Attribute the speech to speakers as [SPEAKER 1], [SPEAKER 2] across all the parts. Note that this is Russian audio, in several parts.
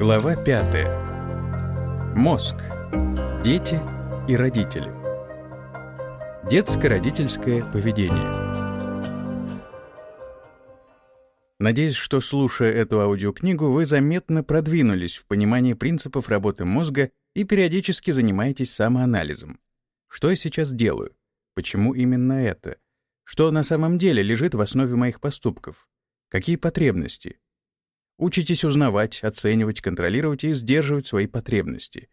[SPEAKER 1] Глава 5. Мозг. Дети и родители. Детско-родительское поведение. Надеюсь, что, слушая эту аудиокнигу, вы заметно продвинулись в понимании принципов работы мозга и периодически занимаетесь самоанализом. Что я сейчас делаю? Почему именно это? Что на самом деле лежит в основе моих поступков? Какие потребности? Учитесь узнавать, оценивать, контролировать и сдерживать свои потребности.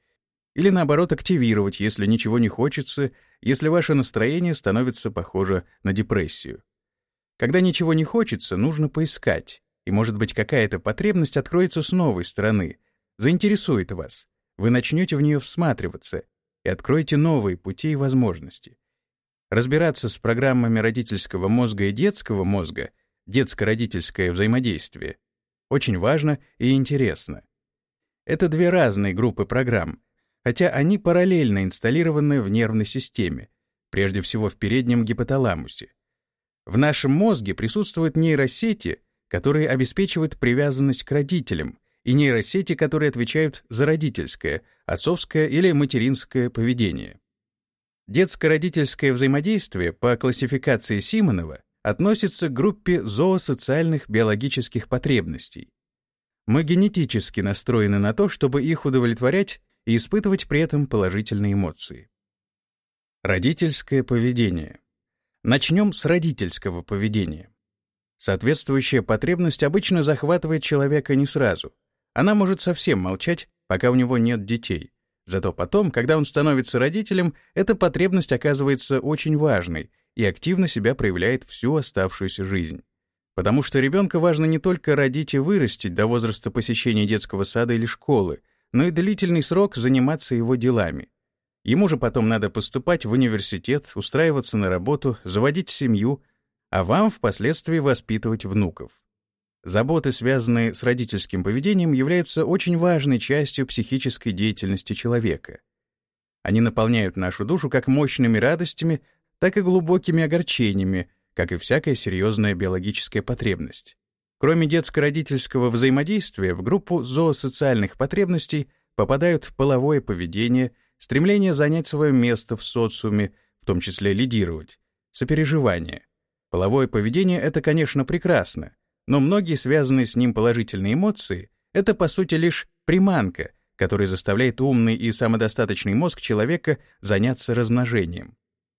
[SPEAKER 1] Или наоборот, активировать, если ничего не хочется, если ваше настроение становится похоже на депрессию. Когда ничего не хочется, нужно поискать, и, может быть, какая-то потребность откроется с новой стороны, заинтересует вас. Вы начнете в нее всматриваться и откроете новые пути и возможности. Разбираться с программами родительского мозга и детского мозга, детско-родительское взаимодействие, очень важно и интересно. Это две разные группы программ, хотя они параллельно инсталлированы в нервной системе, прежде всего в переднем гипоталамусе. В нашем мозге присутствуют нейросети, которые обеспечивают привязанность к родителям, и нейросети, которые отвечают за родительское, отцовское или материнское поведение. Детско-родительское взаимодействие по классификации Симонова относится к группе зоосоциальных биологических потребностей. Мы генетически настроены на то, чтобы их удовлетворять и испытывать при этом положительные эмоции. Родительское поведение. Начнем с родительского поведения. Соответствующая потребность обычно захватывает человека не сразу. Она может совсем молчать, пока у него нет детей. Зато потом, когда он становится родителем, эта потребность оказывается очень важной и активно себя проявляет всю оставшуюся жизнь. Потому что ребенка важно не только родить и вырастить до возраста посещения детского сада или школы, но и длительный срок заниматься его делами. Ему же потом надо поступать в университет, устраиваться на работу, заводить семью, а вам впоследствии воспитывать внуков. Заботы, связанные с родительским поведением, являются очень важной частью психической деятельности человека. Они наполняют нашу душу как мощными радостями, так и глубокими огорчениями, как и всякая серьезная биологическая потребность. Кроме детско-родительского взаимодействия, в группу зоосоциальных потребностей попадают половое поведение, стремление занять свое место в социуме, в том числе лидировать, сопереживание. Половое поведение — это, конечно, прекрасно, но многие связанные с ним положительные эмоции — это, по сути, лишь приманка, которая заставляет умный и самодостаточный мозг человека заняться размножением.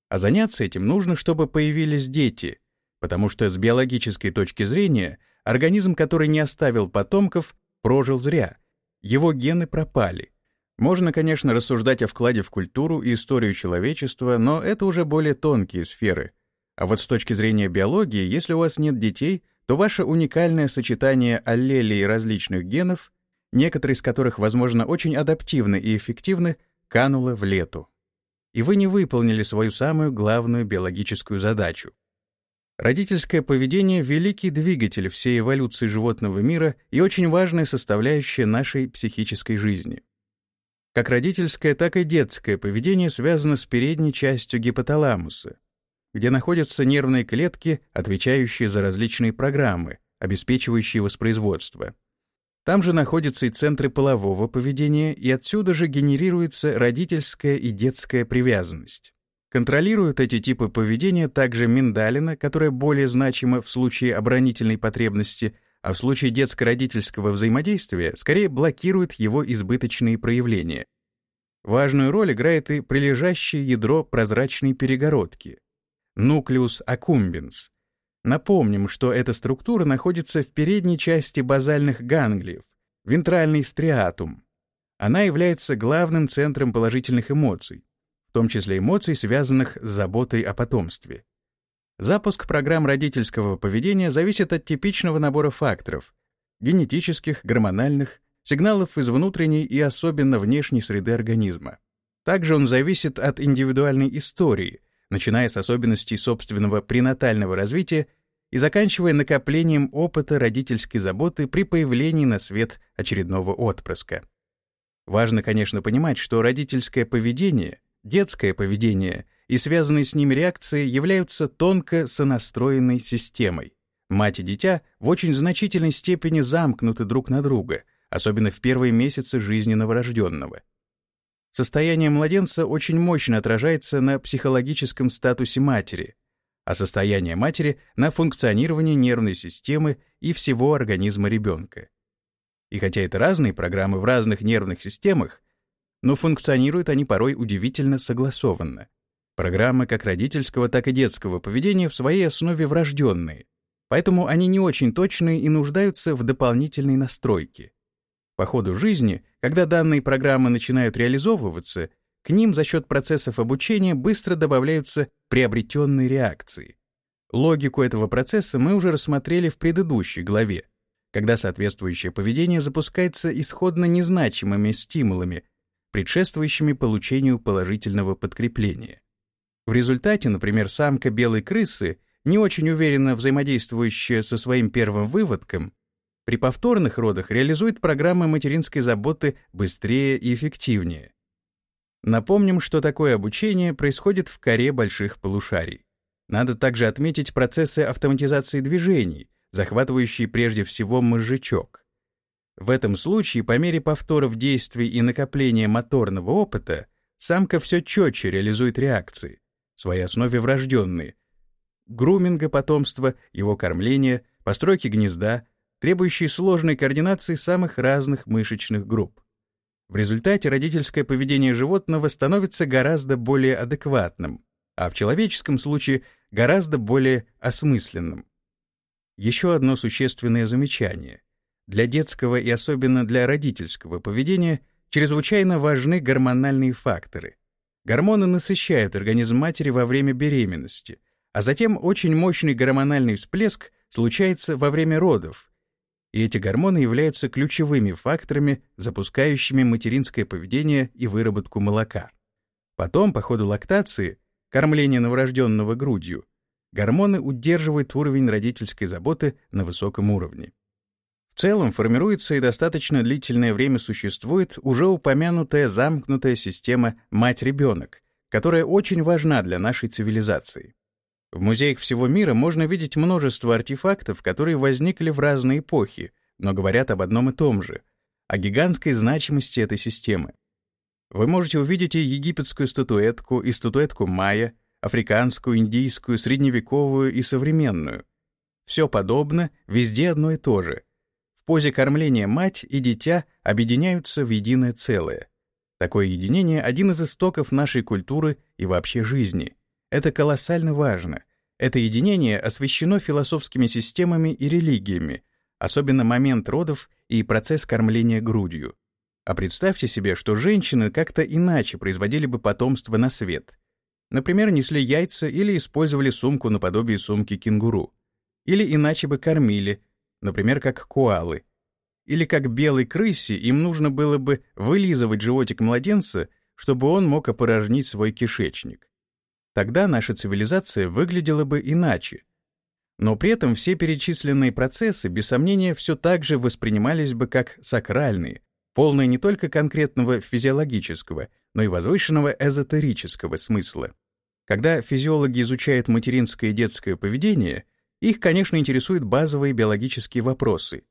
[SPEAKER 1] А заняться этим нужно, чтобы появились дети, потому что с биологической точки зрения организм, который не оставил потомков, прожил зря. Его гены пропали. Можно, конечно, рассуждать о вкладе в культуру и историю человечества, но это уже более тонкие сферы. А вот с точки зрения биологии, если у вас нет детей, то ваше уникальное сочетание аллелей различных генов, некоторые из которых, возможно, очень адаптивны и эффективны, кануло в лету и вы не выполнили свою самую главную биологическую задачу. Родительское поведение — великий двигатель всей эволюции животного мира и очень важная составляющая нашей психической жизни. Как родительское, так и детское поведение связано с передней частью гипоталамуса, где находятся нервные клетки, отвечающие за различные программы, обеспечивающие воспроизводство. Там же находятся и центры полового поведения, и отсюда же генерируется родительская и детская привязанность. Контролируют эти типы поведения также миндалина, которая более значима в случае оборонительной потребности, а в случае детско-родительского взаимодействия скорее блокирует его избыточные проявления. Важную роль играет и прилежащее ядро прозрачной перегородки — нуклеус аккумбенс, Напомним, что эта структура находится в передней части базальных ганглиев, вентральный стриатум. Она является главным центром положительных эмоций, в том числе эмоций, связанных с заботой о потомстве. Запуск программ родительского поведения зависит от типичного набора факторов — генетических, гормональных, сигналов из внутренней и особенно внешней среды организма. Также он зависит от индивидуальной истории, начиная с особенностей собственного пренатального развития и заканчивая накоплением опыта родительской заботы при появлении на свет очередного отпрыска. Важно, конечно, понимать, что родительское поведение, детское поведение и связанные с ними реакции являются тонко сонастроенной системой. Мать и дитя в очень значительной степени замкнуты друг на друга, особенно в первые месяцы жизни новорожденного. Состояние младенца очень мощно отражается на психологическом статусе матери, а состояние матери — на функционировании нервной системы и всего организма ребенка. И хотя это разные программы в разных нервных системах, но функционируют они порой удивительно согласованно. Программы как родительского, так и детского поведения в своей основе врожденные, поэтому они не очень точные и нуждаются в дополнительной настройке. По ходу жизни, когда данные программы начинают реализовываться, к ним за счет процессов обучения быстро добавляются приобретенные реакции. Логику этого процесса мы уже рассмотрели в предыдущей главе, когда соответствующее поведение запускается исходно незначимыми стимулами, предшествующими получению положительного подкрепления. В результате, например, самка белой крысы, не очень уверенно взаимодействующая со своим первым выводком, при повторных родах реализует программы материнской заботы быстрее и эффективнее. Напомним, что такое обучение происходит в коре больших полушарий. Надо также отметить процессы автоматизации движений, захватывающие прежде всего мозжечок. В этом случае, по мере повторов действий и накопления моторного опыта, самка все четче реализует реакции, в своей основе врожденные, груминга потомства, его кормления, постройки гнезда, требующие сложной координации самых разных мышечных групп. В результате родительское поведение животного становится гораздо более адекватным, а в человеческом случае гораздо более осмысленным. Еще одно существенное замечание. Для детского и особенно для родительского поведения чрезвычайно важны гормональные факторы. Гормоны насыщают организм матери во время беременности, а затем очень мощный гормональный всплеск случается во время родов, и эти гормоны являются ключевыми факторами, запускающими материнское поведение и выработку молока. Потом, по ходу лактации, кормления новорожденного грудью, гормоны удерживают уровень родительской заботы на высоком уровне. В целом формируется и достаточно длительное время существует уже упомянутая замкнутая система «мать-ребенок», которая очень важна для нашей цивилизации. В музеях всего мира можно видеть множество артефактов, которые возникли в разные эпохи, но говорят об одном и том же — о гигантской значимости этой системы. Вы можете увидеть и египетскую статуэтку, и статуэтку майя, африканскую, индийскую, средневековую и современную. Все подобно, везде одно и то же позе кормления мать и дитя объединяются в единое целое. Такое единение — один из истоков нашей культуры и вообще жизни. Это колоссально важно. Это единение освещено философскими системами и религиями, особенно момент родов и процесс кормления грудью. А представьте себе, что женщины как-то иначе производили бы потомство на свет. Например, несли яйца или использовали сумку наподобие сумки кенгуру. Или иначе бы кормили, например, как коалы. Или как белой крысе им нужно было бы вылизывать животик младенца, чтобы он мог опорожнить свой кишечник. Тогда наша цивилизация выглядела бы иначе. Но при этом все перечисленные процессы, без сомнения, все так же воспринимались бы как сакральные, полные не только конкретного физиологического, но и возвышенного эзотерического смысла. Когда физиологи изучают материнское и детское поведение — их, конечно, интересуют базовые биологические вопросы.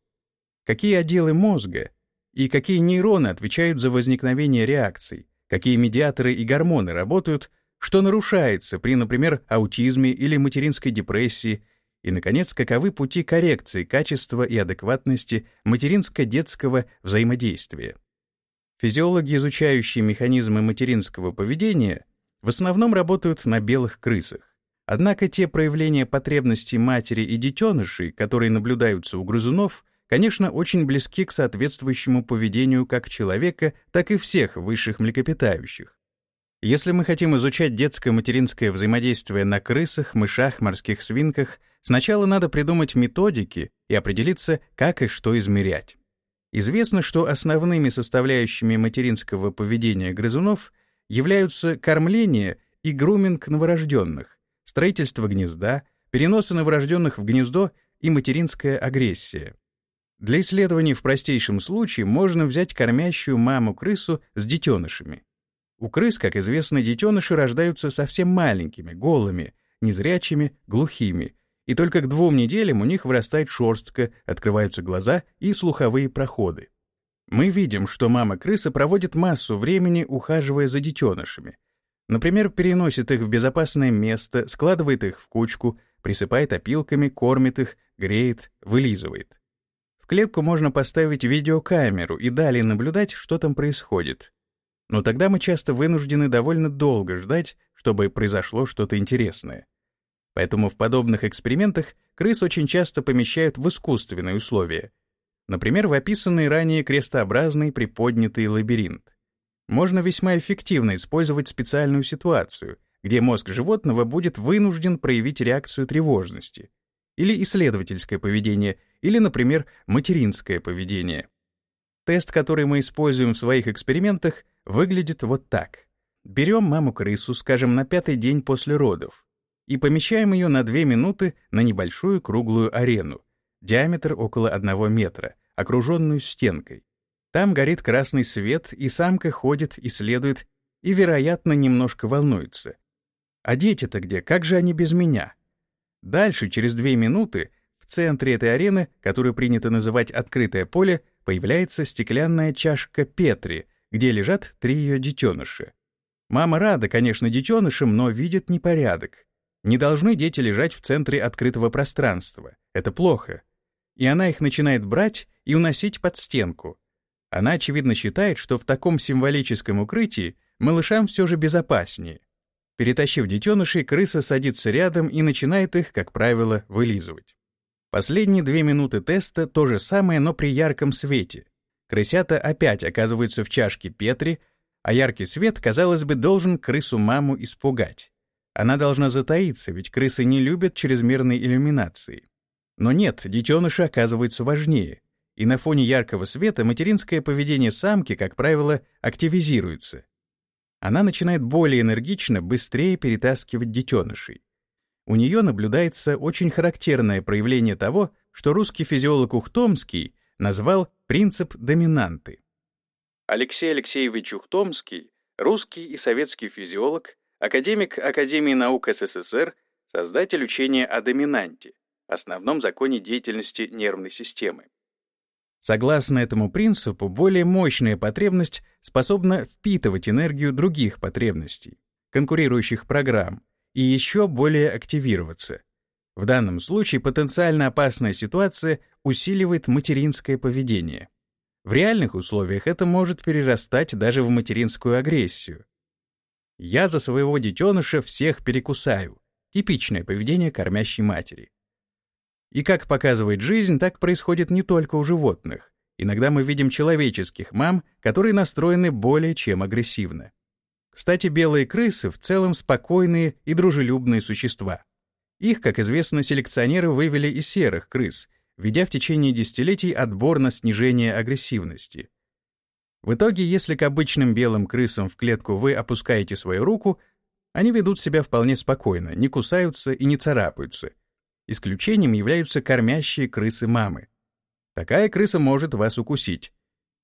[SPEAKER 1] Какие отделы мозга и какие нейроны отвечают за возникновение реакций, какие медиаторы и гормоны работают, что нарушается при, например, аутизме или материнской депрессии, и, наконец, каковы пути коррекции качества и адекватности материнско-детского взаимодействия. Физиологи, изучающие механизмы материнского поведения, в основном работают на белых крысах. Однако те проявления потребностей матери и детенышей, которые наблюдаются у грызунов, конечно, очень близки к соответствующему поведению как человека, так и всех высших млекопитающих. Если мы хотим изучать детско-материнское взаимодействие на крысах, мышах, морских свинках, сначала надо придумать методики и определиться, как и что измерять. Известно, что основными составляющими материнского поведения грызунов являются кормление и груминг новорожденных, строительство гнезда, переносы новорожденных в гнездо и материнская агрессия. Для исследований в простейшем случае можно взять кормящую маму-крысу с детенышами. У крыс, как известно, детеныши рождаются совсем маленькими, голыми, незрячими, глухими, и только к двум неделям у них вырастает шерстка, открываются глаза и слуховые проходы. Мы видим, что мама-крыса проводит массу времени, ухаживая за детенышами. Например, переносит их в безопасное место, складывает их в кучку, присыпает опилками, кормит их, греет, вылизывает. В клетку можно поставить видеокамеру и далее наблюдать, что там происходит. Но тогда мы часто вынуждены довольно долго ждать, чтобы произошло что-то интересное. Поэтому в подобных экспериментах крыс очень часто помещают в искусственные условия. Например, в описанный ранее крестообразный приподнятый лабиринт. Можно весьма эффективно использовать специальную ситуацию, где мозг животного будет вынужден проявить реакцию тревожности, или исследовательское поведение, или, например, материнское поведение. Тест, который мы используем в своих экспериментах, выглядит вот так. Берем маму-крысу, скажем, на пятый день после родов, и помещаем ее на две минуты на небольшую круглую арену, диаметр около одного метра, окруженную стенкой. Там горит красный свет, и самка ходит, исследует и, вероятно, немножко волнуется. А дети-то где? Как же они без меня? Дальше, через две минуты, в центре этой арены, которую принято называть «открытое поле», появляется стеклянная чашка Петри, где лежат три ее детеныша. Мама рада, конечно, детенышам, но видит непорядок. Не должны дети лежать в центре открытого пространства. Это плохо. И она их начинает брать и уносить под стенку. Она, очевидно, считает, что в таком символическом укрытии малышам все же безопаснее. Перетащив детенышей, крыса садится рядом и начинает их, как правило, вылизывать. Последние две минуты теста то же самое, но при ярком свете. Крысята опять оказываются в чашке Петри, а яркий свет, казалось бы, должен крысу-маму испугать. Она должна затаиться, ведь крысы не любят чрезмерной иллюминации. Но нет, детеныши оказываются важнее, и на фоне яркого света материнское поведение самки, как правило, активизируется. Она начинает более энергично, быстрее перетаскивать детенышей. У нее наблюдается очень характерное проявление того, что русский физиолог Ухтомский назвал принцип доминанты. Алексей Алексеевич Ухтомский, русский и советский физиолог, академик Академии наук СССР, создатель учения о доминанте, основном законе деятельности нервной системы. Согласно этому принципу, более мощная потребность способна впитывать энергию других потребностей, конкурирующих программ, и еще более активироваться. В данном случае потенциально опасная ситуация усиливает материнское поведение. В реальных условиях это может перерастать даже в материнскую агрессию. «Я за своего детеныша всех перекусаю» — типичное поведение кормящей матери. И как показывает жизнь, так происходит не только у животных. Иногда мы видим человеческих мам, которые настроены более чем агрессивно. Кстати, белые крысы в целом спокойные и дружелюбные существа. Их, как известно, селекционеры вывели из серых крыс, ведя в течение десятилетий отбор на снижение агрессивности. В итоге, если к обычным белым крысам в клетку вы опускаете свою руку, они ведут себя вполне спокойно, не кусаются и не царапаются — Исключением являются кормящие крысы-мамы. Такая крыса может вас укусить.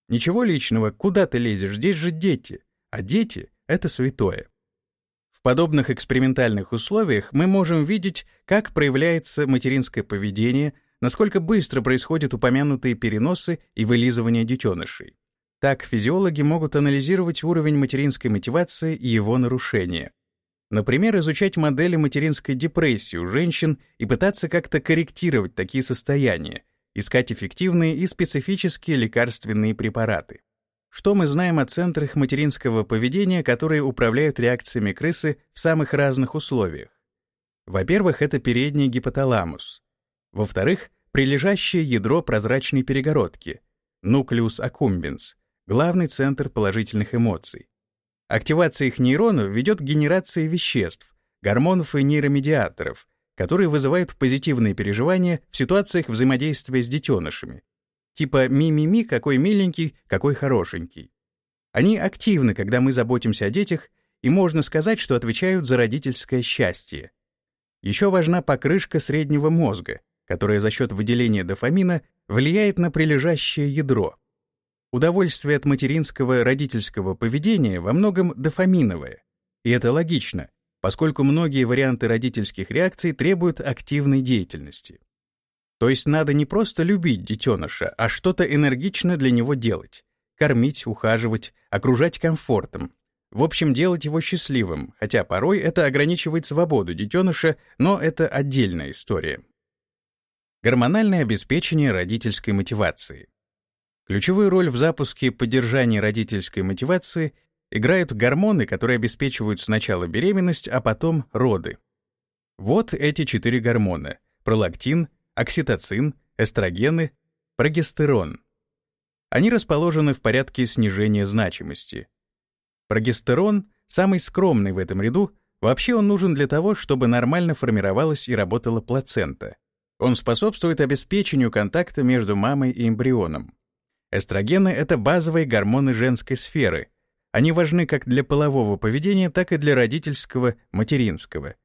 [SPEAKER 1] Ничего личного, куда ты лезешь, здесь же дети. А дети — это святое. В подобных экспериментальных условиях мы можем видеть, как проявляется материнское поведение, насколько быстро происходят упомянутые переносы и вылизывание детенышей. Так физиологи могут анализировать уровень материнской мотивации и его нарушения. Например, изучать модели материнской депрессии у женщин и пытаться как-то корректировать такие состояния, искать эффективные и специфические лекарственные препараты. Что мы знаем о центрах материнского поведения, которые управляют реакциями крысы в самых разных условиях? Во-первых, это передний гипоталамус. Во-вторых, прилежащее ядро прозрачной перегородки, нуклеус аккумбенс, главный центр положительных эмоций. Активация их нейронов ведет к генерации веществ, гормонов и нейромедиаторов, которые вызывают позитивные переживания в ситуациях взаимодействия с детенышами. Типа «ми-ми-ми, какой миленький, какой хорошенький». Они активны, когда мы заботимся о детях, и можно сказать, что отвечают за родительское счастье. Еще важна покрышка среднего мозга, которая за счет выделения дофамина влияет на прилежащее ядро. Удовольствие от материнского родительского поведения во многом дофаминовое. И это логично, поскольку многие варианты родительских реакций требуют активной деятельности. То есть надо не просто любить детеныша, а что-то энергично для него делать, кормить, ухаживать, окружать комфортом. В общем, делать его счастливым, хотя порой это ограничивает свободу детеныша, но это отдельная история. Гормональное обеспечение родительской мотивации. Ключевую роль в запуске поддержания родительской мотивации играют гормоны, которые обеспечивают сначала беременность, а потом роды. Вот эти четыре гормона — пролактин, окситоцин, эстрогены, прогестерон. Они расположены в порядке снижения значимости. Прогестерон — самый скромный в этом ряду, вообще он нужен для того, чтобы нормально формировалась и работала плацента. Он способствует обеспечению контакта между мамой и эмбрионом. Эстрогены — это базовые гормоны женской сферы. Они важны как для полового поведения, так и для родительского, материнского.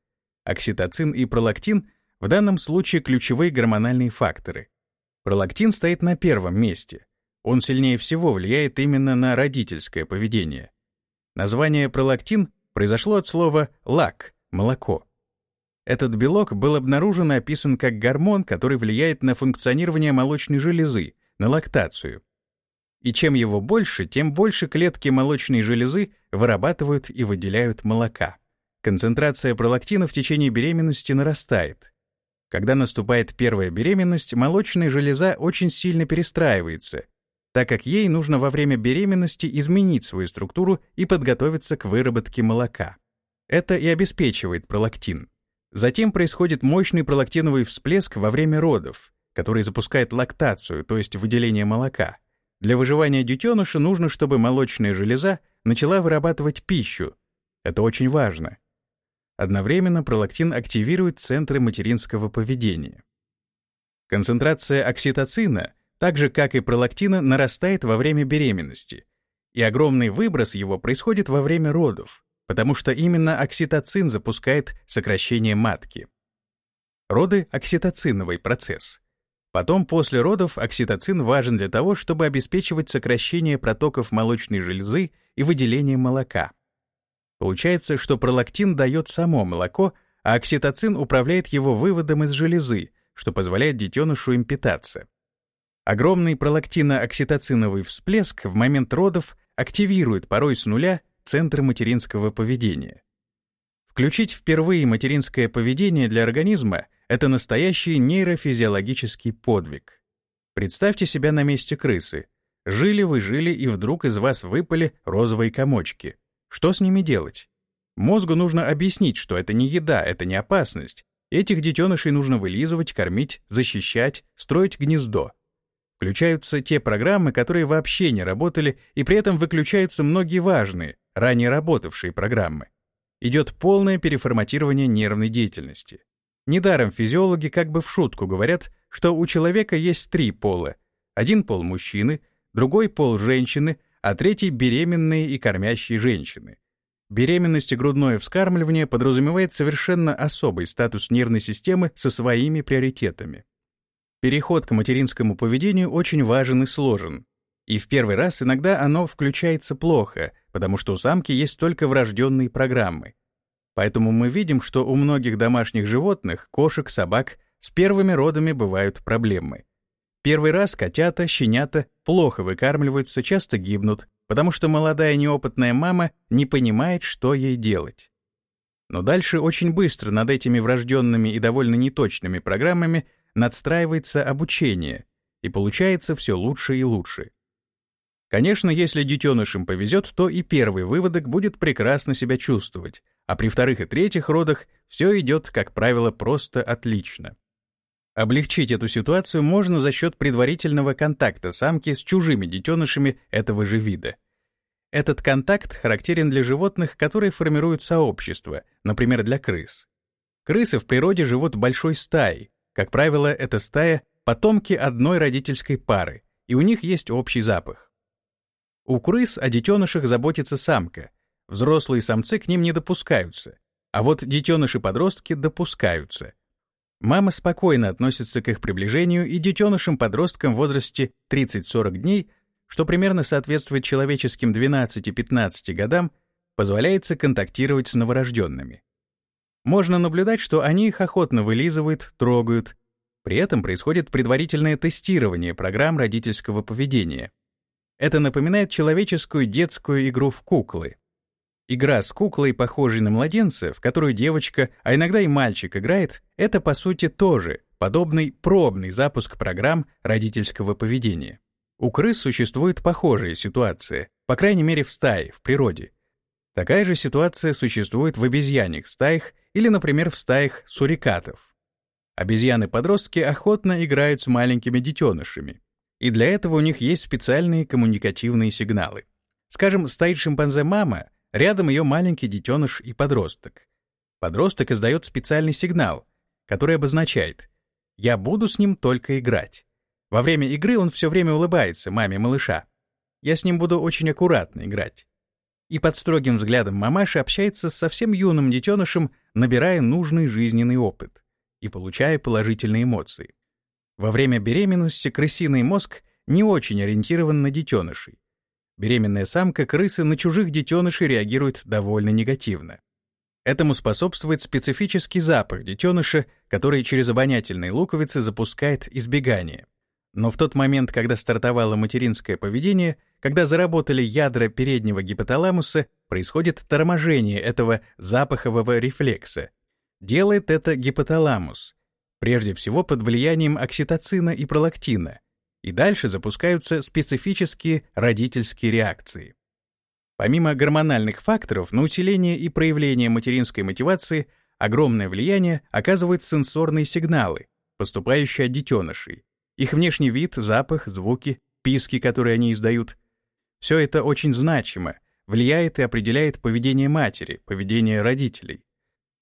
[SPEAKER 1] Окситоцин и пролактин — в данном случае ключевые гормональные факторы. Пролактин стоит на первом месте. Он сильнее всего влияет именно на родительское поведение. Название пролактин произошло от слова «лак» — молоко. Этот белок был обнаружен и описан как гормон, который влияет на функционирование молочной железы, на лактацию. И чем его больше, тем больше клетки молочной железы вырабатывают и выделяют молока. Концентрация пролактина в течение беременности нарастает. Когда наступает первая беременность, молочная железа очень сильно перестраивается, так как ей нужно во время беременности изменить свою структуру и подготовиться к выработке молока. Это и обеспечивает пролактин. Затем происходит мощный пролактиновый всплеск во время родов, который запускает лактацию, то есть выделение молока. Для выживания детеныша нужно, чтобы молочная железа начала вырабатывать пищу. Это очень важно. Одновременно пролактин активирует центры материнского поведения. Концентрация окситоцина, так же как и пролактина, нарастает во время беременности, и огромный выброс его происходит во время родов, потому что именно окситоцин запускает сокращение матки. Роды — окситоциновый процесс. Потом, после родов, окситоцин важен для того, чтобы обеспечивать сокращение протоков молочной железы и выделение молока. Получается, что пролактин дает само молоко, а окситоцин управляет его выводом из железы, что позволяет детенышу им питаться. Огромный пролактино-окситоциновый всплеск в момент родов активирует порой с нуля центр материнского поведения. Включить впервые материнское поведение для организма — это настоящий нейрофизиологический подвиг. Представьте себя на месте крысы. Жили вы, жили, и вдруг из вас выпали розовые комочки — что с ними делать? Мозгу нужно объяснить, что это не еда, это не опасность. Этих детенышей нужно вылизывать, кормить, защищать, строить гнездо. Включаются те программы, которые вообще не работали, и при этом выключаются многие важные, ранее работавшие программы. Идет полное переформатирование нервной деятельности. Недаром физиологи как бы в шутку говорят, что у человека есть три пола. Один пол мужчины, другой пол женщины, а третий — беременные и кормящие женщины. Беременность и грудное вскармливание подразумевает совершенно особый статус нервной системы со своими приоритетами. Переход к материнскому поведению очень важен и сложен. И в первый раз иногда оно включается плохо, потому что у самки есть только врожденные программы. Поэтому мы видим, что у многих домашних животных, кошек, собак, с первыми родами бывают проблемы. Первый раз котята, щенята плохо выкармливаются, часто гибнут, потому что молодая неопытная мама не понимает, что ей делать. Но дальше очень быстро над этими врожденными и довольно неточными программами надстраивается обучение, и получается все лучше и лучше. Конечно, если детенышам повезет, то и первый выводок будет прекрасно себя чувствовать, а при вторых и третьих родах все идет, как правило, просто отлично. Облегчить эту ситуацию можно за счет предварительного контакта самки с чужими детенышами этого же вида. Этот контакт характерен для животных, которые формируют сообщество, например, для крыс. Крысы в природе живут большой стаей. Как правило, эта стая — потомки одной родительской пары, и у них есть общий запах. У крыс о детенышах заботится самка. Взрослые самцы к ним не допускаются, а вот детеныши-подростки допускаются. Мама спокойно относится к их приближению и детенышам-подросткам в возрасте 30-40 дней, что примерно соответствует человеческим 12-15 годам, позволяется контактировать с новорожденными. Можно наблюдать, что они их охотно вылизывают, трогают. При этом происходит предварительное тестирование программ родительского поведения. Это напоминает человеческую детскую игру в куклы. Игра с куклой, похожей на младенца, в которую девочка, а иногда и мальчик играет, это по сути тоже подобный пробный запуск программ родительского поведения. У крыс существует похожая ситуация, по крайней мере в стае, в природе. Такая же ситуация существует в обезьяньих стаях или, например, в стаях сурикатов. Обезьяны-подростки охотно играют с маленькими детенышами, и для этого у них есть специальные коммуникативные сигналы. Скажем, стоит шимпанзе-мама — Рядом ее маленький детеныш и подросток. Подросток издает специальный сигнал, который обозначает «я буду с ним только играть». Во время игры он все время улыбается маме малыша. Я с ним буду очень аккуратно играть. И под строгим взглядом мамаши общается с совсем юным детенышем, набирая нужный жизненный опыт и получая положительные эмоции. Во время беременности крысиный мозг не очень ориентирован на детенышей, Беременная самка крысы на чужих детенышей реагирует довольно негативно. Этому способствует специфический запах детеныша, который через обонятельные луковицы запускает избегание. Но в тот момент, когда стартовало материнское поведение, когда заработали ядра переднего гипоталамуса, происходит торможение этого запахового рефлекса. Делает это гипоталамус, прежде всего под влиянием окситоцина и пролактина, и дальше запускаются специфические родительские реакции. Помимо гормональных факторов, на усиление и проявление материнской мотивации огромное влияние оказывают сенсорные сигналы, поступающие от детенышей. Их внешний вид, запах, звуки, писки, которые они издают. Все это очень значимо, влияет и определяет поведение матери, поведение родителей.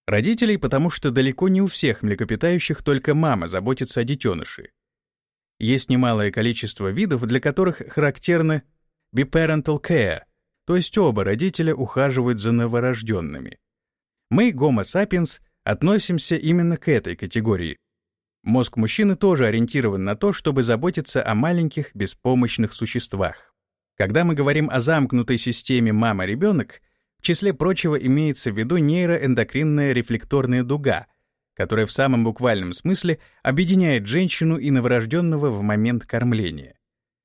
[SPEAKER 1] Родителей, потому что далеко не у всех млекопитающих только мама заботится о детеныше. Есть немалое количество видов, для которых характерны biparental care, то есть оба родителя ухаживают за новорожденными. Мы, Homo sapiens, относимся именно к этой категории. Мозг мужчины тоже ориентирован на то, чтобы заботиться о маленьких беспомощных существах. Когда мы говорим о замкнутой системе мама-ребенок, в числе прочего имеется в виду нейроэндокринная рефлекторная дуга — которая в самом буквальном смысле объединяет женщину и новорожденного в момент кормления.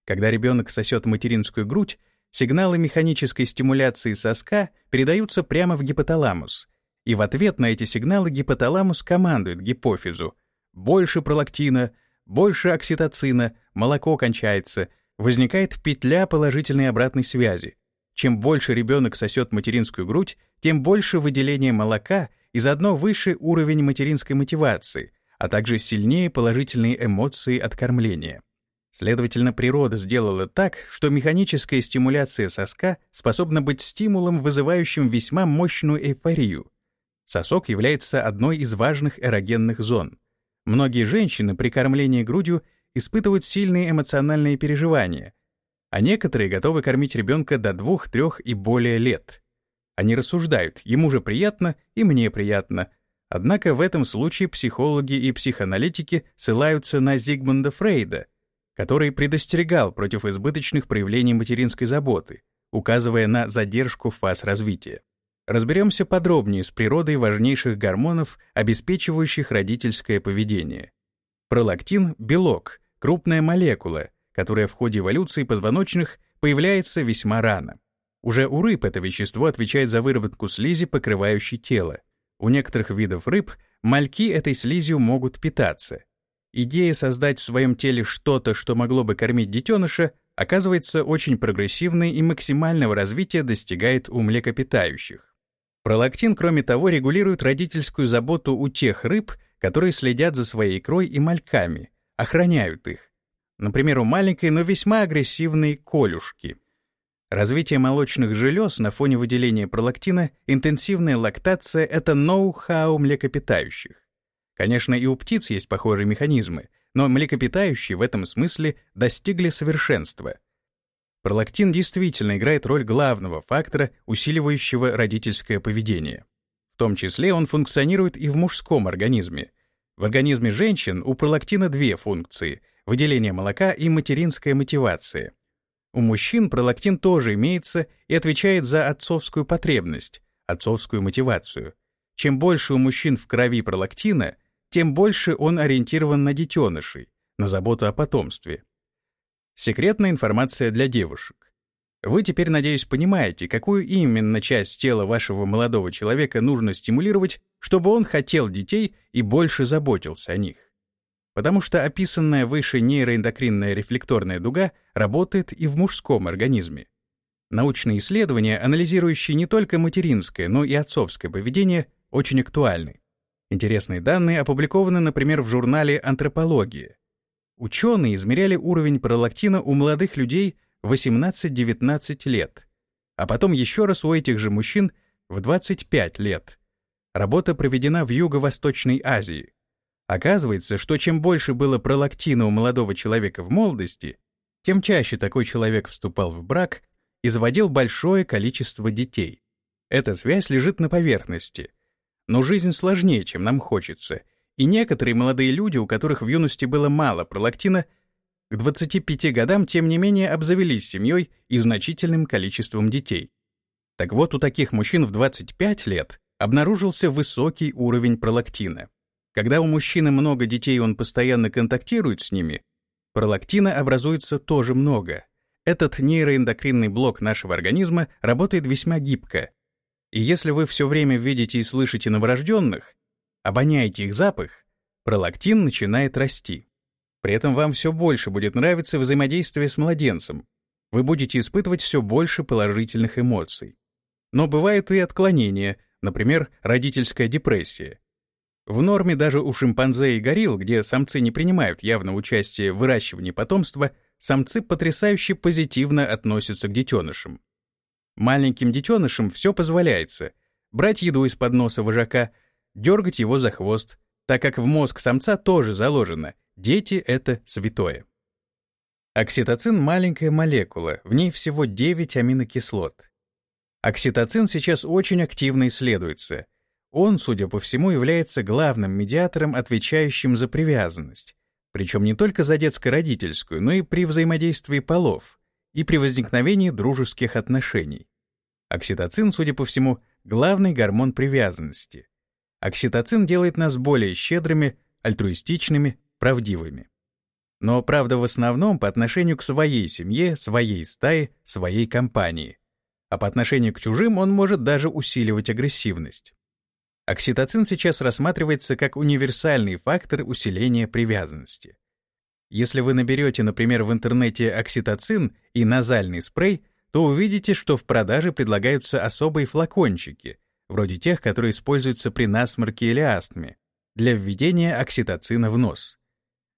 [SPEAKER 1] Когда ребенок сосет материнскую грудь, сигналы механической стимуляции соска передаются прямо в гипоталамус, и в ответ на эти сигналы гипоталамус командует гипофизу «больше пролактина», «больше окситоцина», «молоко кончается», возникает петля положительной обратной связи. Чем больше ребенок сосет материнскую грудь, тем больше выделение молока — и заодно выше уровень материнской мотивации, а также сильнее положительные эмоции от кормления. Следовательно, природа сделала так, что механическая стимуляция соска способна быть стимулом, вызывающим весьма мощную эйфорию. Сосок является одной из важных эрогенных зон. Многие женщины при кормлении грудью испытывают сильные эмоциональные переживания, а некоторые готовы кормить ребенка до двух-трех и более лет. Они рассуждают, ему же приятно, и мне приятно. Однако в этом случае психологи и психоаналитики ссылаются на Зигмунда Фрейда, который предостерегал против избыточных проявлений материнской заботы, указывая на задержку фаз развития. Разберемся подробнее с природой важнейших гормонов, обеспечивающих родительское поведение. Пролактин — белок, крупная молекула, которая в ходе эволюции позвоночных появляется весьма рано. Уже у рыб это вещество отвечает за выработку слизи, покрывающей тело. У некоторых видов рыб мальки этой слизью могут питаться. Идея создать в своем теле что-то, что могло бы кормить детеныша, оказывается очень прогрессивной и максимального развития достигает у млекопитающих. Пролактин, кроме того, регулирует родительскую заботу у тех рыб, которые следят за своей икрой и мальками, охраняют их. Например, у маленькой, но весьма агрессивной колюшки — Развитие молочных желез на фоне выделения пролактина, интенсивная лактация — это ноу-хау млекопитающих. Конечно, и у птиц есть похожие механизмы, но млекопитающие в этом смысле достигли совершенства. Пролактин действительно играет роль главного фактора, усиливающего родительское поведение. В том числе он функционирует и в мужском организме. В организме женщин у пролактина две функции — выделение молока и материнская мотивация — у мужчин пролактин тоже имеется и отвечает за отцовскую потребность, отцовскую мотивацию. Чем больше у мужчин в крови пролактина, тем больше он ориентирован на детенышей, на заботу о потомстве. Секретная информация для девушек. Вы теперь, надеюсь, понимаете, какую именно часть тела вашего молодого человека нужно стимулировать, чтобы он хотел детей и больше заботился о них. Потому что описанная выше нейроэндокринная рефлекторная дуга работает и в мужском организме. Научные исследования, анализирующие не только материнское, но и отцовское поведение, очень актуальны. Интересные данные опубликованы, например, в журнале «Антропология». Ученые измеряли уровень пролактина у молодых людей 18-19 лет, а потом еще раз у этих же мужчин в 25 лет. Работа проведена в Юго-Восточной Азии. Оказывается, что чем больше было пролактина у молодого человека в молодости, тем чаще такой человек вступал в брак и заводил большое количество детей. Эта связь лежит на поверхности. Но жизнь сложнее, чем нам хочется, и некоторые молодые люди, у которых в юности было мало пролактина, к 25 годам, тем не менее, обзавелись семьей и значительным количеством детей. Так вот, у таких мужчин в 25 лет обнаружился высокий уровень пролактина. Когда у мужчины много детей он постоянно контактирует с ними, пролактина образуется тоже много. Этот нейроэндокринный блок нашего организма работает весьма гибко. И если вы все время видите и слышите новорожденных, обоняете их запах, пролактин начинает расти. При этом вам все больше будет нравиться взаимодействие с младенцем. Вы будете испытывать все больше положительных эмоций. Но бывают и отклонения, например, родительская депрессия. В норме даже у шимпанзе и горилл, где самцы не принимают явного участия в выращивании потомства, самцы потрясающе позитивно относятся к детенышам. Маленьким детенышам все позволяется. Брать еду из-под носа вожака, дергать его за хвост, так как в мозг самца тоже заложено Дети — это святое. Окситоцин — маленькая молекула, в ней всего 9 аминокислот. Окситоцин сейчас очень активно исследуется. Он, судя по всему, является главным медиатором, отвечающим за привязанность, причем не только за детско-родительскую, но и при взаимодействии полов и при возникновении дружеских отношений. Окситоцин, судя по всему, главный гормон привязанности. Окситоцин делает нас более щедрыми, альтруистичными, правдивыми. Но правда в основном по отношению к своей семье, своей стае, своей компании. А по отношению к чужим он может даже усиливать агрессивность. Окситоцин сейчас рассматривается как универсальный фактор усиления привязанности. Если вы наберете, например, в интернете окситоцин и назальный спрей, то увидите, что в продаже предлагаются особые флакончики, вроде тех, которые используются при насморке или астме, для введения окситоцина в нос.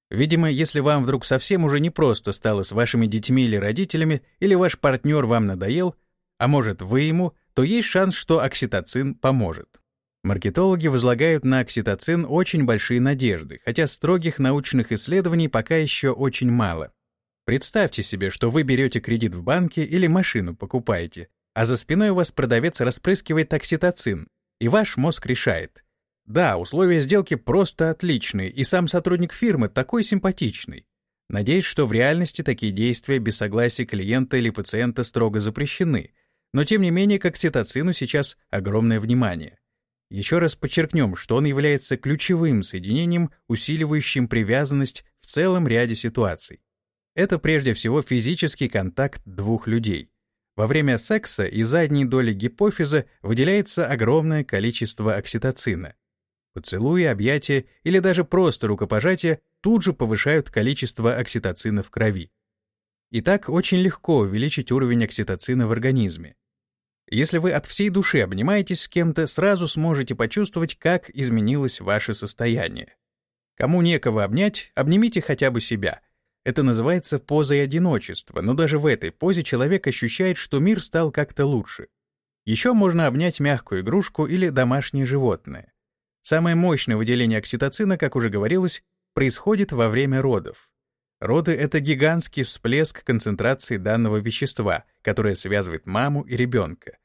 [SPEAKER 1] Видимо, если вам вдруг совсем уже не просто стало с вашими детьми или родителями, или ваш партнер вам надоел, а может вы ему, то есть шанс, что окситоцин поможет. Маркетологи возлагают на окситоцин очень большие надежды, хотя строгих научных исследований пока еще очень мало. Представьте себе, что вы берете кредит в банке или машину покупаете, а за спиной у вас продавец распрыскивает окситоцин, и ваш мозг решает, да, условия сделки просто отличные, и сам сотрудник фирмы такой симпатичный. Надеюсь, что в реальности такие действия без согласия клиента или пациента строго запрещены, но тем не менее к окситоцину сейчас огромное внимание. Еще раз подчеркнем, что он является ключевым соединением, усиливающим привязанность в целом ряде ситуаций. Это прежде всего физический контакт двух людей. Во время секса из задней доли гипофиза выделяется огромное количество окситоцина. Поцелуи, объятия или даже просто рукопожатия тут же повышают количество окситоцина в крови. И так очень легко увеличить уровень окситоцина в организме. Если вы от всей души обнимаетесь с кем-то, сразу сможете почувствовать, как изменилось ваше состояние. Кому некого обнять, обнимите хотя бы себя. Это называется позой одиночества, но даже в этой позе человек ощущает, что мир стал как-то лучше. Еще можно обнять мягкую игрушку или домашнее животное. Самое мощное выделение окситоцина, как уже говорилось, происходит во время родов. Роды — это гигантский всплеск концентрации данного вещества, которое связывает маму и ребенка.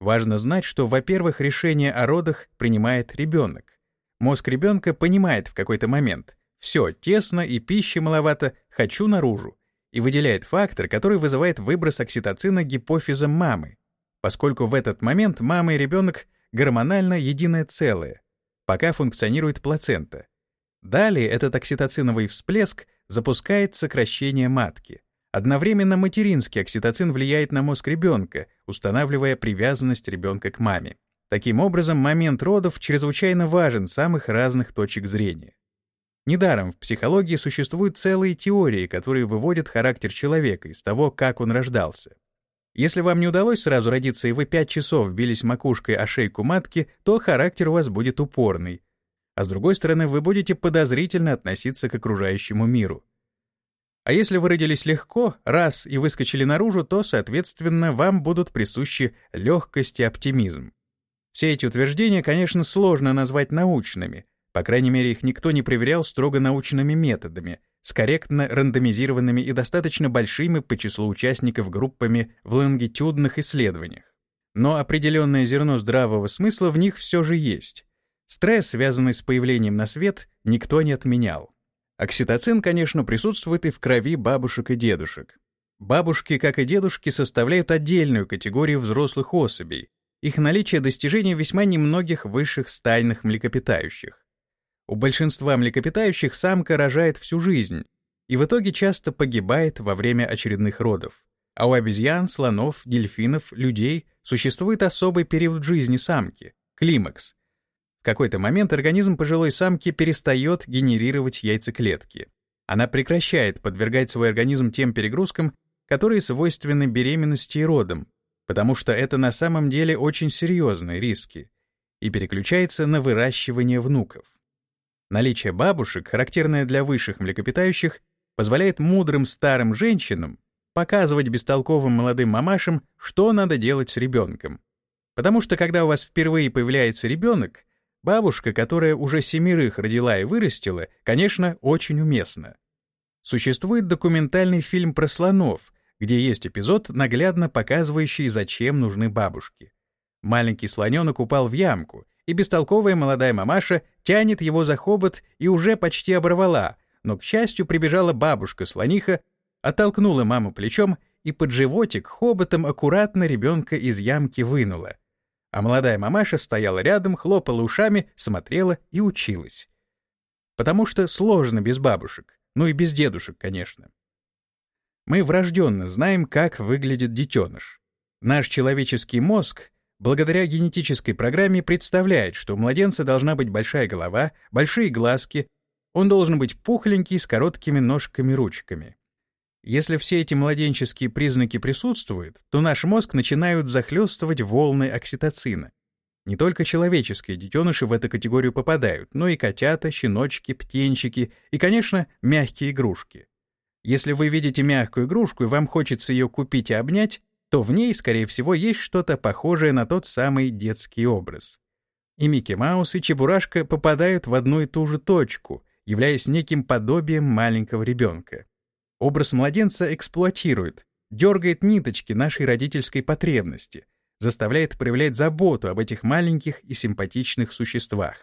[SPEAKER 1] Важно знать, что, во-первых, решение о родах принимает ребенок. Мозг ребенка понимает в какой-то момент «все, тесно и пищи маловато, хочу наружу», и выделяет фактор, который вызывает выброс окситоцина гипофизом мамы, поскольку в этот момент мама и ребенок гормонально единое целое, пока функционирует плацента. Далее этот окситоциновый всплеск запускает сокращение матки, Одновременно материнский окситоцин влияет на мозг ребенка, устанавливая привязанность ребенка к маме. Таким образом, момент родов чрезвычайно важен с самых разных точек зрения. Недаром в психологии существуют целые теории, которые выводят характер человека из того, как он рождался. Если вам не удалось сразу родиться и вы пять часов бились макушкой о шейку матки, то характер у вас будет упорный. А с другой стороны, вы будете подозрительно относиться к окружающему миру. А если вы родились легко, раз и выскочили наружу, то, соответственно, вам будут присущи легкость и оптимизм. Все эти утверждения, конечно, сложно назвать научными, по крайней мере, их никто не проверял строго научными методами, с корректно рандомизированными и достаточно большими по числу участников группами в лонгитюдных исследованиях. Но определенное зерно здравого смысла в них все же есть. Стресс, связанный с появлением на свет, никто не отменял. Окситоцин, конечно, присутствует и в крови бабушек и дедушек. Бабушки, как и дедушки, составляют отдельную категорию взрослых особей. Их наличие — достижение весьма немногих высших стайных млекопитающих. У большинства млекопитающих самка рожает всю жизнь и в итоге часто погибает во время очередных родов. А у обезьян, слонов, дельфинов, людей существует особый период жизни самки — климакс, какой-то момент организм пожилой самки перестает генерировать яйцеклетки. Она прекращает подвергать свой организм тем перегрузкам, которые свойственны беременности и родам, потому что это на самом деле очень серьезные риски, и переключается на выращивание внуков. Наличие бабушек, характерное для высших млекопитающих, позволяет мудрым старым женщинам показывать бестолковым молодым мамашам, что надо делать с ребенком. Потому что когда у вас впервые появляется ребенок, Бабушка, которая уже семерых родила и вырастила, конечно, очень уместна. Существует документальный фильм про слонов, где есть эпизод, наглядно показывающий, зачем нужны бабушки. Маленький слоненок упал в ямку, и бестолковая молодая мамаша тянет его за хобот и уже почти оборвала, но, к счастью, прибежала бабушка-слониха, оттолкнула маму плечом и под животик хоботом аккуратно ребенка из ямки вынула — а молодая мамаша стояла рядом, хлопала ушами, смотрела и училась. Потому что сложно без бабушек, ну и без дедушек, конечно. Мы врожденно знаем, как выглядит детеныш. Наш человеческий мозг, благодаря генетической программе, представляет, что у младенца должна быть большая голова, большие глазки, он должен быть пухленький с короткими ножками-ручками. Если все эти младенческие признаки присутствуют, то наш мозг начинают захлестывать волны окситоцина. Не только человеческие детеныши в эту категорию попадают, но и котята, щеночки, птенчики и, конечно, мягкие игрушки. Если вы видите мягкую игрушку и вам хочется ее купить и обнять, то в ней, скорее всего, есть что-то похожее на тот самый детский образ. И Микки Маус, и Чебурашка попадают в одну и ту же точку, являясь неким подобием маленького ребенка. Образ младенца эксплуатирует, дергает ниточки нашей родительской потребности, заставляет проявлять заботу об этих маленьких и симпатичных существах.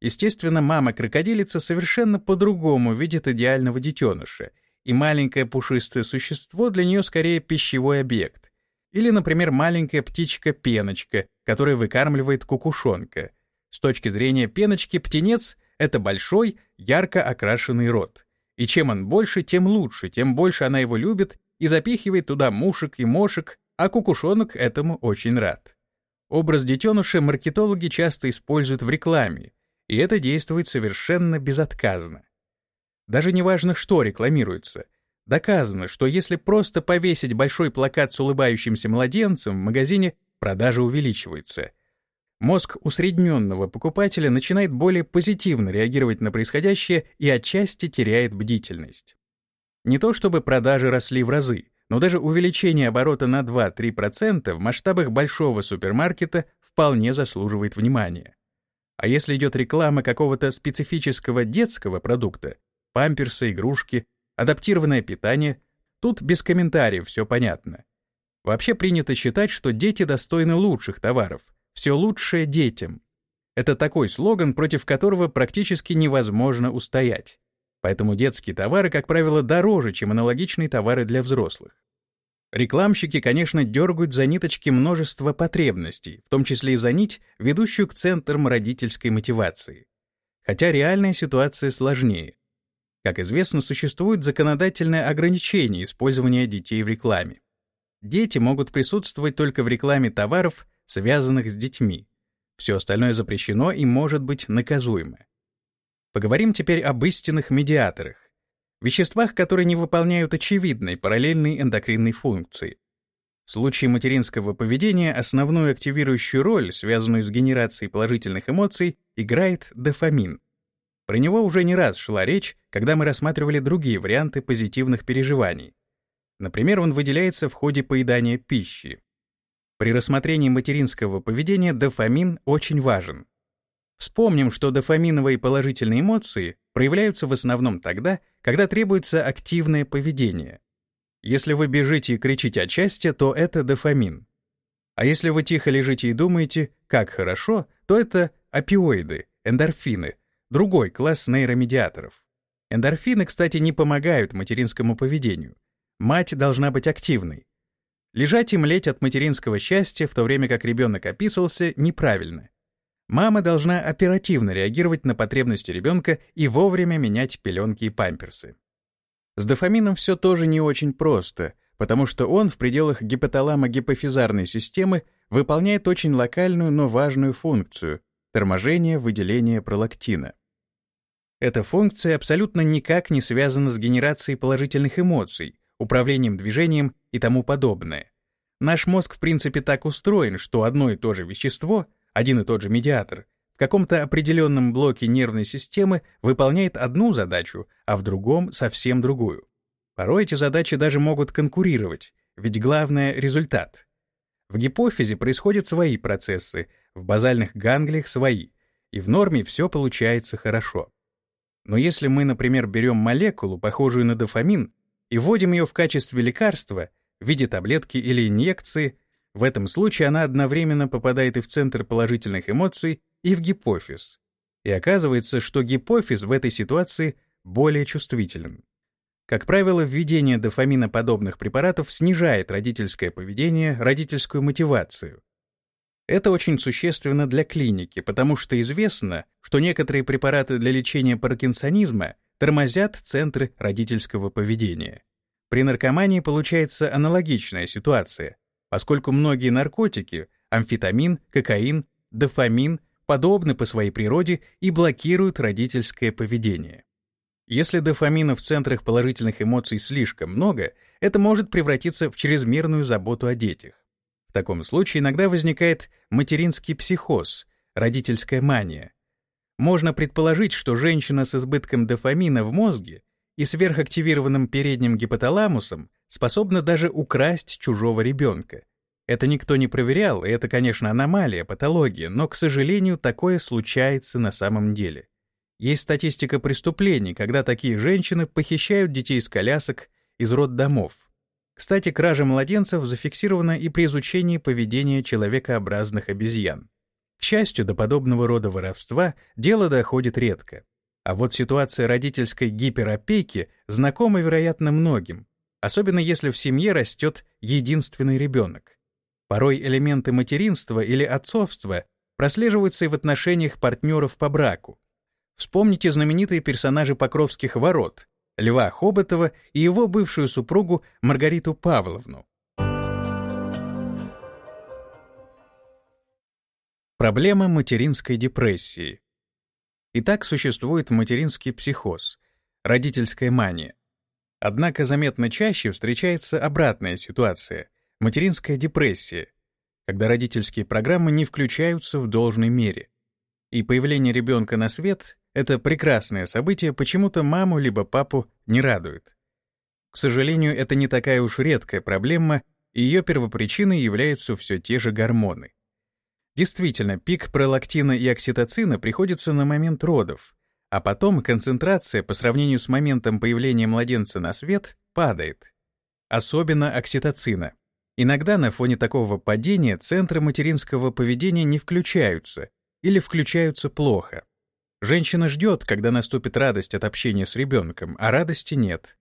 [SPEAKER 1] Естественно, мама-крокодилица совершенно по-другому видит идеального детеныша, и маленькое пушистое существо для нее скорее пищевой объект. Или, например, маленькая птичка-пеночка, которая выкармливает кукушонка. С точки зрения пеночки, птенец — это большой, ярко окрашенный рот. И чем он больше, тем лучше, тем больше она его любит и запихивает туда мушек и мошек, а кукушонок этому очень рад. Образ детеныша маркетологи часто используют в рекламе, и это действует совершенно безотказно. Даже не важно, что рекламируется. Доказано, что если просто повесить большой плакат с улыбающимся младенцем в магазине, продажа увеличивается — Мозг усредненного покупателя начинает более позитивно реагировать на происходящее и отчасти теряет бдительность. Не то чтобы продажи росли в разы, но даже увеличение оборота на 2-3% в масштабах большого супермаркета вполне заслуживает внимания. А если идет реклама какого-то специфического детского продукта, памперсы, игрушки, адаптированное питание, тут без комментариев все понятно. Вообще принято считать, что дети достойны лучших товаров — все лучшее детям. Это такой слоган, против которого практически невозможно устоять. Поэтому детские товары, как правило, дороже, чем аналогичные товары для взрослых. Рекламщики, конечно, дергают за ниточки множество потребностей, в том числе и за нить, ведущую к центрам родительской мотивации. Хотя реальная ситуация сложнее. Как известно, существует законодательное ограничение использования детей в рекламе. Дети могут присутствовать только в рекламе товаров, связанных с детьми. Все остальное запрещено и может быть наказуемо. Поговорим теперь об истинных медиаторах, веществах, которые не выполняют очевидной параллельной эндокринной функции. В случае материнского поведения основную активирующую роль, связанную с генерацией положительных эмоций, играет дофамин. Про него уже не раз шла речь, когда мы рассматривали другие варианты позитивных переживаний. Например, он выделяется в ходе поедания пищи. При рассмотрении материнского поведения дофамин очень важен. Вспомним, что дофаминовые положительные эмоции проявляются в основном тогда, когда требуется активное поведение. Если вы бежите и кричите от счастья, то это дофамин. А если вы тихо лежите и думаете, как хорошо, то это опиоиды, эндорфины, другой класс нейромедиаторов. Эндорфины, кстати, не помогают материнскому поведению. Мать должна быть активной. Лежать и млеть от материнского счастья, в то время как ребенок описывался, неправильно. Мама должна оперативно реагировать на потребности ребенка и вовремя менять пеленки и памперсы. С дофамином все тоже не очень просто, потому что он в пределах гипоталамо-гипофизарной системы выполняет очень локальную, но важную функцию — торможение выделения пролактина. Эта функция абсолютно никак не связана с генерацией положительных эмоций, управлением движением и тому подобное. Наш мозг в принципе так устроен, что одно и то же вещество один и тот же медиатор, в каком-то определенном блоке нервной системы выполняет одну задачу, а в другом — совсем другую. Порой эти задачи даже могут конкурировать, ведь главное — результат. В гипофизе происходят свои процессы, в базальных ганглиях — свои, и в норме все получается хорошо. Но если мы, например, берем молекулу, похожую на дофамин, и вводим ее в качестве лекарства, в виде таблетки или инъекции, в этом случае она одновременно попадает и в центр положительных эмоций, и в гипофиз. И оказывается, что гипофиз в этой ситуации более чувствителен. Как правило, введение дофаминоподобных препаратов снижает родительское поведение, родительскую мотивацию. Это очень существенно для клиники, потому что известно, что некоторые препараты для лечения паркинсонизма тормозят центры родительского поведения. При наркомании получается аналогичная ситуация поскольку многие наркотики — амфетамин, кокаин, дофамин — подобны по своей природе и блокируют родительское поведение. Если дофамина в центрах положительных эмоций слишком много, это может превратиться в чрезмерную заботу о детях. В таком случае иногда возникает материнский психоз, родительская мания. Можно предположить, что женщина с избытком дофамина в мозге и сверхактивированным передним гипоталамусом способна даже украсть чужого ребенка. Это никто не проверял, и это, конечно, аномалия, патология, но, к сожалению, такое случается на самом деле. Есть статистика преступлений, когда такие женщины похищают детей из колясок, из роддомов. Кстати, кража младенцев зафиксирована и при изучении поведения человекообразных обезьян. К счастью, до подобного рода воровства дело доходит редко. А вот ситуация родительской гиперопеки знакома, вероятно, многим, особенно если в семье растет единственный ребенок. Порой элементы материнства или отцовства прослеживаются и в отношениях партнеров по браку. Вспомните знаменитые персонажи Покровских ворот, Льва Хоботова и его бывшую супругу Маргариту Павловну. Проблема материнской депрессии. Итак, существует материнский психоз, родительская мания. Однако заметно чаще встречается обратная ситуация — материнская депрессия, когда родительские программы не включаются в должной мере. И появление ребенка на свет — это прекрасное событие, почему-то маму либо папу не радует. К сожалению, это не такая уж редкая проблема, и ее первопричиной являются все те же гормоны. Действительно, пик пролактина и окситоцина приходится на момент родов, а потом концентрация по сравнению с моментом появления младенца на свет падает. Особенно окситоцина. Иногда на фоне такого падения центры материнского поведения не включаются или включаются плохо. Женщина ждет, когда наступит радость от общения с ребенком, а радости нет.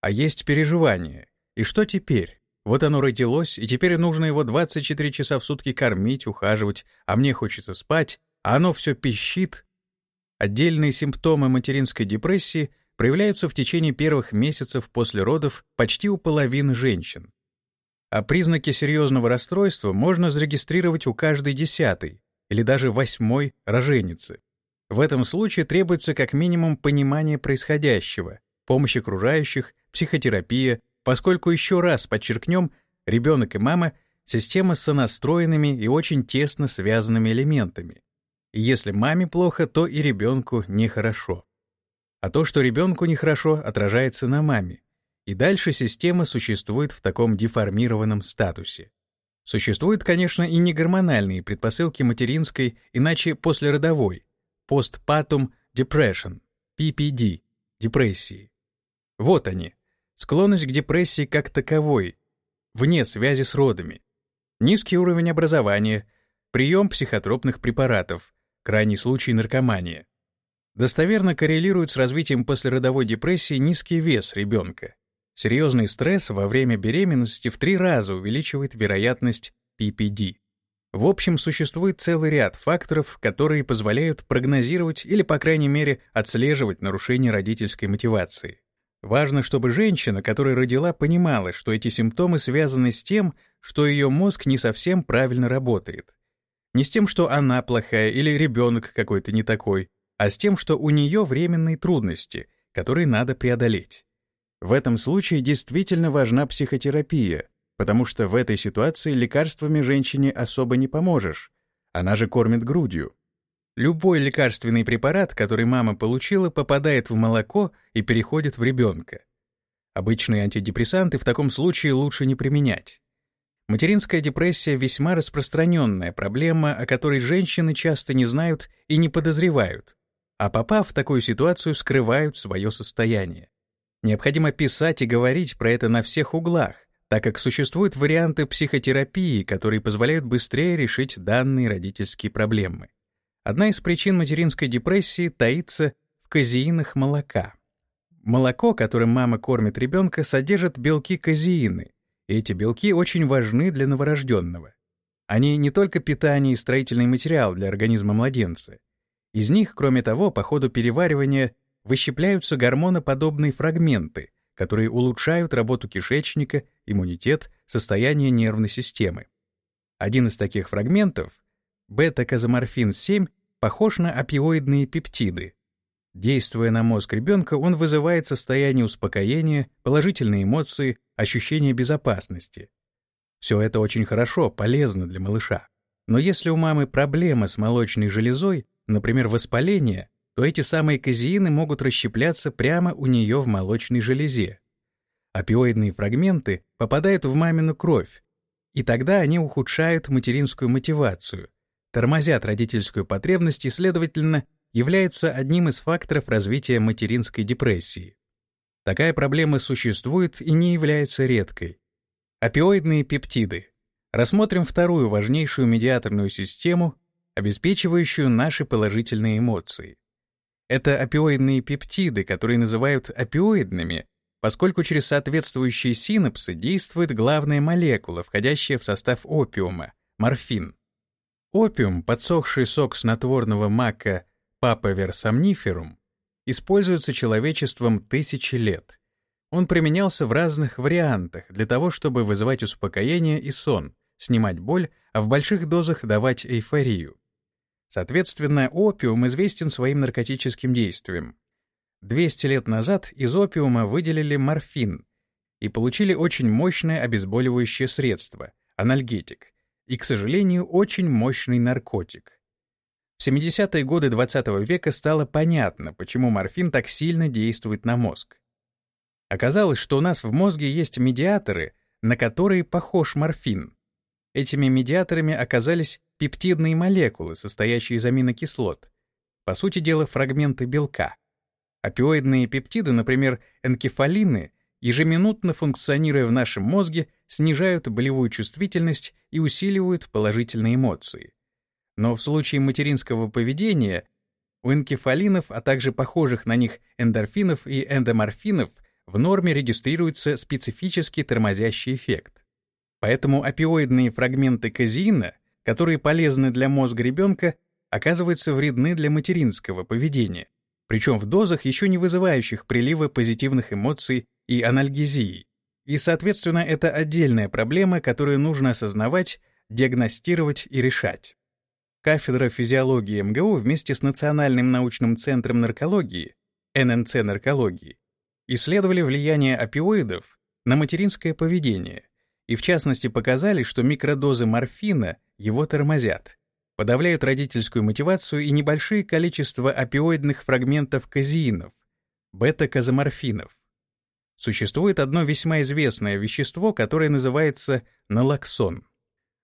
[SPEAKER 1] А есть переживание. И что теперь? Вот оно родилось, и теперь нужно его 24 часа в сутки кормить, ухаживать, а мне хочется спать, а оно все пищит, Отдельные симптомы материнской депрессии проявляются в течение первых месяцев после родов почти у половины женщин. А признаки серьезного расстройства можно зарегистрировать у каждой десятой или даже восьмой роженицы. В этом случае требуется как минимум понимание происходящего, помощь окружающих, психотерапия, поскольку еще раз подчеркнем, ребенок и мама — система с сонастроенными и очень тесно связанными элементами. И если маме плохо, то и ребенку нехорошо. А то, что ребенку нехорошо, отражается на маме. И дальше система существует в таком деформированном статусе. Существуют, конечно, и негормональные предпосылки материнской, иначе послеродовой, postpartum depression, PPD, депрессии. Вот они. Склонность к депрессии как таковой, вне связи с родами. Низкий уровень образования, прием психотропных препаратов, крайний случай наркомания. Достоверно коррелирует с развитием послеродовой депрессии низкий вес ребенка. Серьезный стресс во время беременности в три раза увеличивает вероятность PPD. В общем, существует целый ряд факторов, которые позволяют прогнозировать или, по крайней мере, отслеживать нарушение родительской мотивации. Важно, чтобы женщина, которая родила, понимала, что эти симптомы связаны с тем, что ее мозг не совсем правильно работает. Не с тем, что она плохая или ребенок какой-то не такой, а с тем, что у нее временные трудности, которые надо преодолеть. В этом случае действительно важна психотерапия, потому что в этой ситуации лекарствами женщине особо не поможешь, она же кормит грудью. Любой лекарственный препарат, который мама получила, попадает в молоко и переходит в ребенка. Обычные антидепрессанты в таком случае лучше не применять. Материнская депрессия — весьма распространенная проблема, о которой женщины часто не знают и не подозревают, а попав в такую ситуацию, скрывают свое состояние. Необходимо писать и говорить про это на всех углах, так как существуют варианты психотерапии, которые позволяют быстрее решить данные родительские проблемы. Одна из причин материнской депрессии таится в казеинах молока. Молоко, которым мама кормит ребенка, содержит белки казеины, и эти белки очень важны для новорожденного. Они не только питание и строительный материал для организма младенца. Из них, кроме того, по ходу переваривания выщепляются гормоноподобные фрагменты, которые улучшают работу кишечника, иммунитет, состояние нервной системы. Один из таких фрагментов, бета-казоморфин-7, похож на опиоидные пептиды. Действуя на мозг ребенка, он вызывает состояние успокоения, положительные эмоции, ощущение безопасности. Все это очень хорошо, полезно для малыша. Но если у мамы проблема с молочной железой, например, воспаление, то эти самые казеины могут расщепляться прямо у нее в молочной железе. Опиоидные фрагменты попадают в мамину кровь, и тогда они ухудшают материнскую мотивацию, тормозят родительскую потребность и, следовательно, являются одним из факторов развития материнской депрессии. Такая проблема существует и не является редкой. Опиоидные пептиды. Рассмотрим вторую важнейшую медиаторную систему, обеспечивающую наши положительные эмоции. Это опиоидные пептиды, которые называют опиоидными, поскольку через соответствующие синапсы действует главная молекула, входящая в состав опиума — морфин. Опиум, подсохший сок снотворного мака Papaver somniferum, используется человечеством тысячи лет. Он применялся в разных вариантах для того, чтобы вызывать успокоение и сон, снимать боль, а в больших дозах давать эйфорию. Соответственно, опиум известен своим наркотическим действием. 200 лет назад из опиума выделили морфин и получили очень мощное обезболивающее средство — анальгетик, и, к сожалению, очень мощный наркотик. В 70-е годы XX -го века стало понятно, почему морфин так сильно действует на мозг. Оказалось, что у нас в мозге есть медиаторы, на которые похож морфин. Этими медиаторами оказались пептидные молекулы, состоящие из аминокислот. По сути дела, фрагменты белка. Опиоидные пептиды, например, энкефалины, ежеминутно функционируя в нашем мозге, снижают болевую чувствительность и усиливают положительные эмоции. Но в случае материнского поведения у энкефалинов, а также похожих на них эндорфинов и эндоморфинов в норме регистрируется специфический тормозящий эффект. Поэтому опиоидные фрагменты казеина которые полезны для мозга ребенка, оказываются вредны для материнского поведения. причем в дозах, еще не вызывающих прилива позитивных эмоций и анальгезии. И, соответственно, это отдельная проблема, которую нужно осознавать, диагностировать и решать. Кафедра физиологии МГУ вместе с Национальным научным центром наркологии, ННЦ наркологии, исследовали влияние опиоидов на материнское поведение и в частности показали, что микродозы морфина его тормозят, подавляют родительскую мотивацию и небольшие количества опиоидных фрагментов казеинов, бета-казоморфинов. Существует одно весьма известное вещество, которое называется налоксон.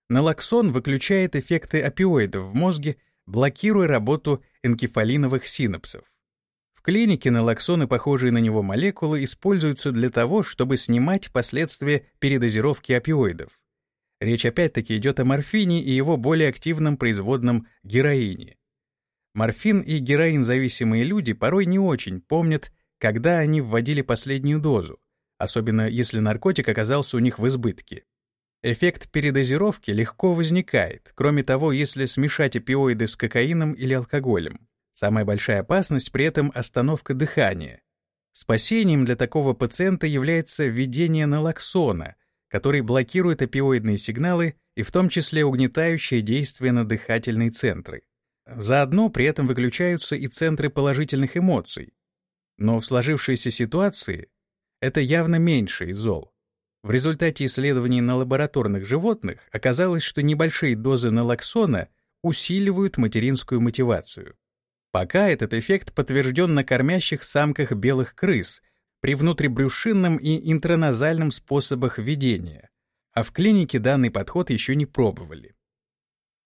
[SPEAKER 1] Налоксон выключает эффекты опиоидов в мозге, блокируя работу энкефалиновых синапсов. В клинике налоксоны, похожие на него молекулы, используются для того, чтобы снимать последствия передозировки опиоидов. Речь опять-таки идет о морфине и его более активном производном героине. Морфин и героин-зависимые люди порой не очень помнят, когда они вводили последнюю дозу, особенно если наркотик оказался у них в избытке. Эффект передозировки легко возникает, кроме того, если смешать опиоиды с кокаином или алкоголем. Самая большая опасность при этом остановка дыхания. Спасением для такого пациента является введение налоксона, который блокирует опиоидные сигналы и в том числе угнетающее действие на дыхательные центры. Заодно при этом выключаются и центры положительных эмоций. Но в сложившейся ситуации это явно меньше зол. В результате исследований на лабораторных животных оказалось, что небольшие дозы налоксона усиливают материнскую мотивацию. Пока этот эффект подтвержден на кормящих самках белых крыс при внутрибрюшинном и интраназальном способах ведения, а в клинике данный подход еще не пробовали.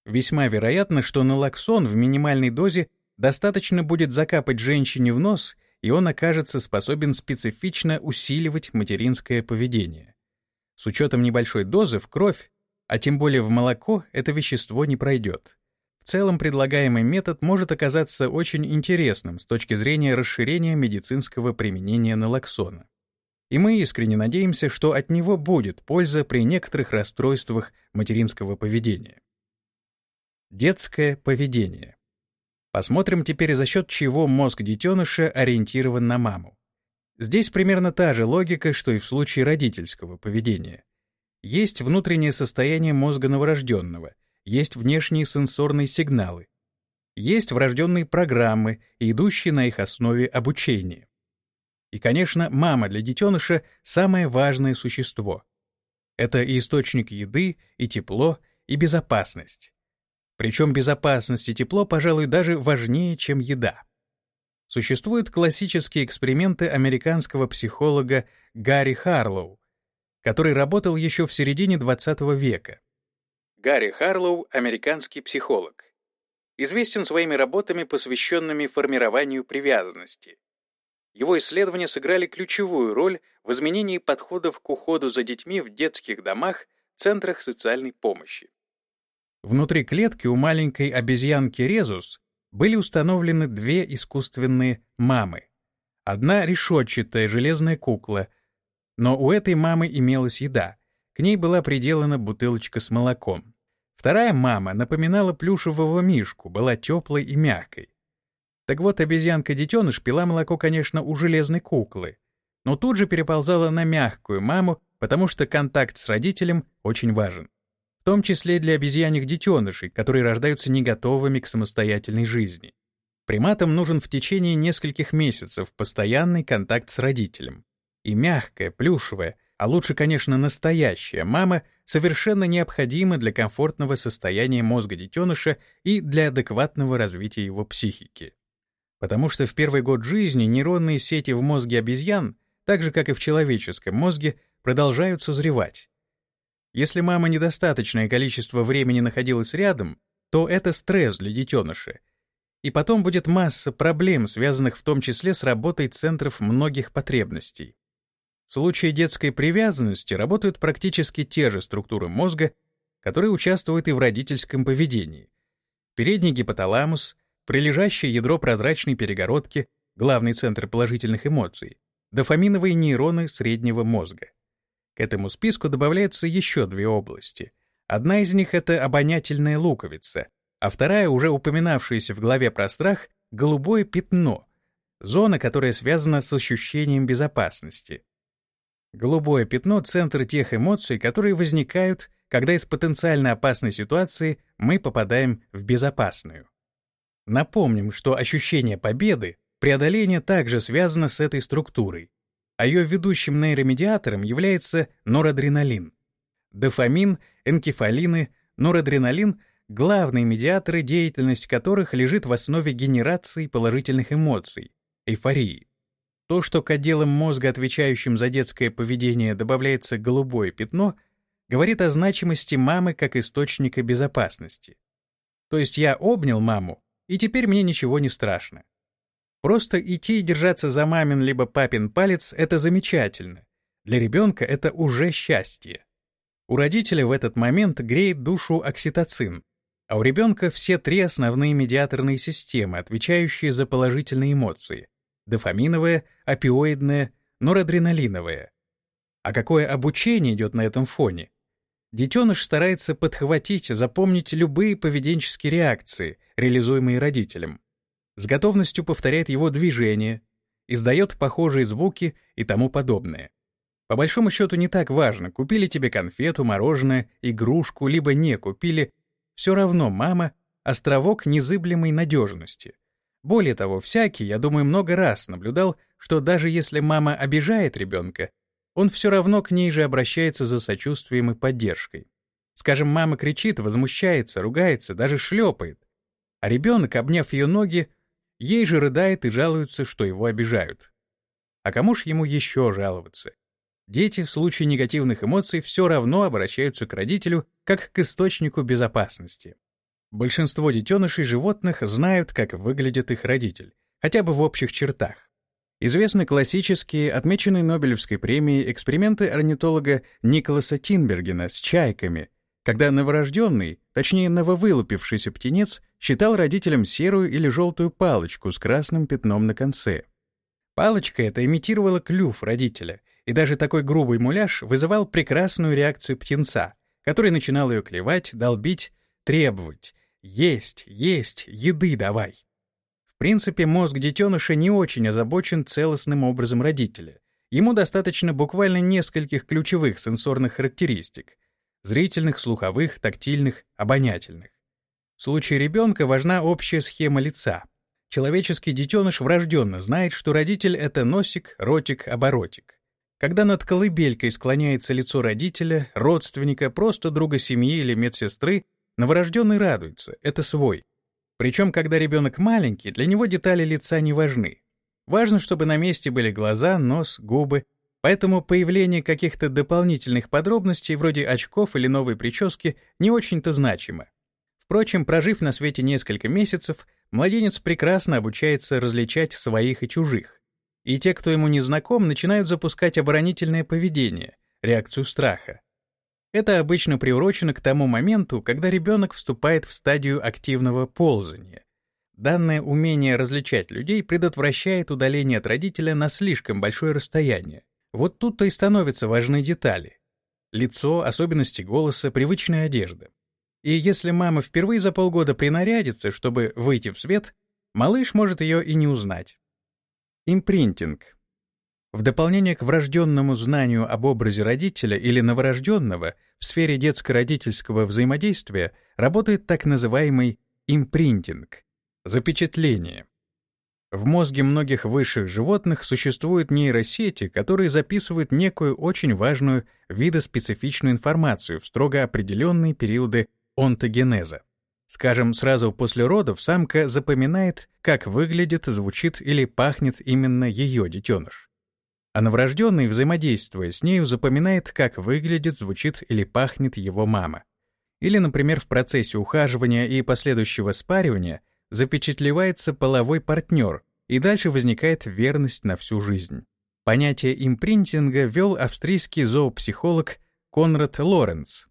[SPEAKER 1] Весьма вероятно, что налоксон в минимальной дозе достаточно будет закапать женщине в нос, и он окажется способен специфично усиливать материнское поведение. С учетом небольшой дозы в кровь, а тем более в молоко, это вещество не пройдет. В целом предлагаемый метод может оказаться очень интересным с точки зрения расширения медицинского применения налоксона. И мы искренне надеемся, что от него будет польза при некоторых расстройствах материнского поведения. Детское поведение. Посмотрим теперь, за счет чего мозг детеныша ориентирован на маму. Здесь примерно та же логика, что и в случае родительского поведения. Есть внутреннее состояние мозга новорожденного — есть внешние сенсорные сигналы, есть врожденные программы идущие на их основе обучение. И, конечно, мама для детеныша — самое важное существо. Это и источник еды, и тепло, и безопасность. Причем безопасность и тепло, пожалуй, даже важнее, чем еда. Существуют классические эксперименты американского психолога Гарри Харлоу, который работал еще в середине XX века. Гарри Харлоу — американский психолог. Известен своими работами, посвященными формированию привязанности. Его исследования сыграли ключевую роль в изменении подходов к уходу за детьми в детских домах, центрах социальной помощи. Внутри клетки у маленькой обезьянки Резус были установлены две искусственные мамы. Одна решетчатая железная кукла, но у этой мамы имелась еда. К ней была приделана бутылочка с молоком. Вторая мама напоминала плюшевого мишку, была теплой и мягкой. Так вот, обезьянка-детеныш пила молоко, конечно, у железной куклы, но тут же переползала на мягкую маму, потому что контакт с родителем очень важен. Том числе для обезьяньих детенышей, которые рождаются не готовыми к самостоятельной жизни. Приматам нужен в течение нескольких месяцев постоянный контакт с родителем. И мягкая, плюшевая, а лучше, конечно, настоящая мама совершенно необходима для комфортного состояния мозга детеныша и для адекватного развития его психики. Потому что в первый год жизни нейронные сети в мозге обезьян, так же как и в человеческом мозге, продолжают созревать. Если мама недостаточное количество времени находилась рядом, то это стресс для детеныша. И потом будет масса проблем, связанных в том числе с работой центров многих потребностей. В случае детской привязанности работают практически те же структуры мозга, которые участвуют и в родительском поведении. Передний гипоталамус, прилежащее ядро прозрачной перегородки, главный центр положительных эмоций, дофаминовые нейроны среднего мозга. К этому списку добавляются еще две области. Одна из них — это обонятельная луковица, а вторая, уже упоминавшаяся в главе про страх, голубое пятно — зона, которая связана с ощущением безопасности. Голубое пятно — центр тех эмоций, которые возникают, когда из потенциально опасной ситуации мы попадаем в безопасную. Напомним, что ощущение победы, преодоление также связано с этой структурой, а ее ведущим нейромедиатором является норадреналин. Дофамин, энкефалины, норадреналин — главные медиаторы, деятельность которых лежит в основе генерации положительных эмоций, эйфории. То, что к отделам мозга, отвечающим за детское поведение, добавляется голубое пятно, говорит о значимости мамы как источника безопасности. То есть я обнял маму, и теперь мне ничего не страшно. Просто идти и держаться за мамин либо папин палец — это замечательно. Для ребенка это уже счастье. У родителя в этот момент греет душу окситоцин, а у ребенка все три основные медиаторные системы, отвечающие за положительные эмоции дофаминовое, опиоидное, норадреналиновое. А какое обучение идет на этом фоне? Детеныш старается подхватить, запомнить любые поведенческие реакции, реализуемые родителем. С готовностью повторяет его движения, издает похожие звуки и тому подобное. По большому счету не так важно, купили тебе конфету, мороженое, игрушку, либо не купили. Все равно мама — островок незыблемой надежности. Более того, всякий, я думаю, много раз наблюдал, что даже если мама обижает ребенка, он все равно к ней же обращается за сочувствием и поддержкой. Скажем, мама кричит, возмущается, ругается, даже шлепает. А ребенок, обняв ее ноги, ей же рыдает и жалуется, что его обижают. А кому ж ему еще жаловаться? Дети в случае негативных эмоций все равно обращаются к родителю как к источнику безопасности. Большинство детенышей животных знают, как выглядит их родитель, хотя бы в общих чертах. Известны классические, отмеченные Нобелевской премией эксперименты орнитолога Николаса Тинбергена с чайками, когда новорожденный, точнее нововылупившийся птенец, считал родителям серую или желтую палочку с красным пятном на конце. Палочка эта имитировала клюв родителя, и даже такой грубый муляж вызывал прекрасную реакцию птенца, который начинал ее клевать, долбить, требовать, есть, есть, еды давай. В принципе, мозг детеныша не очень озабочен целостным образом родителя. Ему достаточно буквально нескольких ключевых сенсорных характеристик — зрительных, слуховых, тактильных, обонятельных. В случае ребенка важна общая схема лица. Человеческий детеныш врожденно знает, что родитель — это носик, ротик, оборотик. Когда над колыбелькой склоняется лицо родителя, родственника, просто друга семьи или медсестры, Новорожденный радуется, это свой. Причем, когда ребенок маленький, для него детали лица не важны. Важно, чтобы на месте были глаза, нос, губы, поэтому появление каких-то дополнительных подробностей вроде очков или новой прически не очень-то значимо. Впрочем, прожив на свете несколько месяцев, младенец прекрасно обучается различать своих и чужих. И те, кто ему не знаком, начинают запускать оборонительное поведение, реакцию страха. Это обычно приурочено к тому моменту, когда ребенок вступает в стадию активного ползания. Данное умение различать людей предотвращает удаление от родителя на слишком большое расстояние. Вот тут-то и становятся важны детали. Лицо, особенности голоса, привычная одежда. И если мама впервые за полгода принарядится, чтобы выйти в свет, малыш может ее и не узнать. Импринтинг в дополнение к врожденному знанию об образе родителя или новорожденного в сфере детско-родительского взаимодействия работает так называемый импринтинг — запечатление. В мозге многих высших животных существуют нейросети, которые записывают некую очень важную видоспецифичную информацию в строго определенные периоды онтогенеза. Скажем, сразу после родов самка запоминает, как выглядит, звучит или пахнет именно ее детеныш а новорожденный, взаимодействуя с нею, запоминает, как выглядит, звучит или пахнет его мама. Или, например, в процессе ухаживания и последующего спаривания запечатлевается половой партнер, и дальше возникает верность на всю жизнь. Понятие импринтинга ввел австрийский зоопсихолог Конрад Лоренц.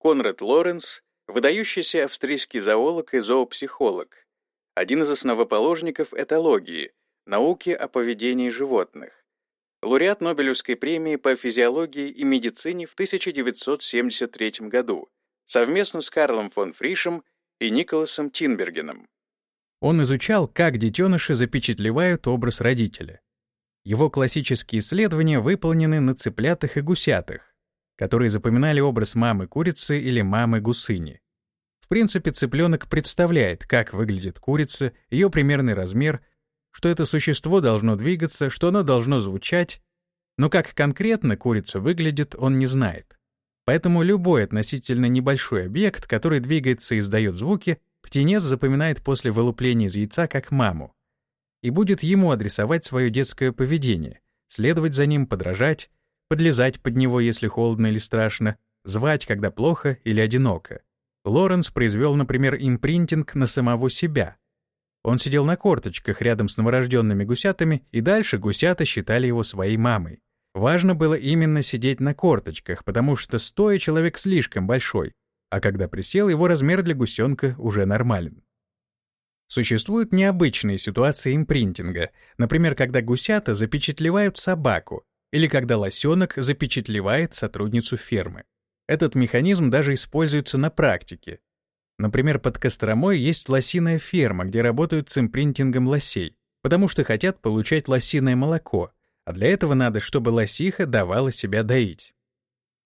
[SPEAKER 1] Конрад Лоренц — выдающийся австрийский зоолог и зоопсихолог, один из основоположников этологии, науки о поведении животных лауреат Нобелевской премии по физиологии и медицине в 1973 году, совместно с Карлом фон Фришем и Николасом Тинбергеном. Он изучал, как детеныши запечатлевают образ родителя. Его классические исследования выполнены на цыплятах и гусятах, которые запоминали образ мамы курицы или мамы гусыни. В принципе, цыпленок представляет, как выглядит курица, ее примерный размер, что это существо должно двигаться, что оно должно звучать, но как конкретно курица выглядит, он не знает. Поэтому любой относительно небольшой объект, который двигается и издает звуки, птенец запоминает после вылупления из яйца как маму. И будет ему адресовать свое детское поведение, следовать за ним, подражать, подлезать под него, если холодно или страшно, звать, когда плохо или одиноко. Лоренс произвел, например, импринтинг на самого себя. Он сидел на корточках рядом с новорожденными гусятами, и дальше гусята считали его своей мамой. Важно было именно сидеть на корточках, потому что стоя человек слишком большой, а когда присел, его размер для гусенка уже нормален. Существуют необычные ситуации импринтинга, например, когда гусята запечатлевают собаку или когда лосенок запечатлевает сотрудницу фермы. Этот механизм даже используется на практике. Например, под Костромой есть лосиная ферма, где работают с импринтингом лосей, потому что хотят получать лосиное молоко, а для этого надо, чтобы лосиха давала себя доить.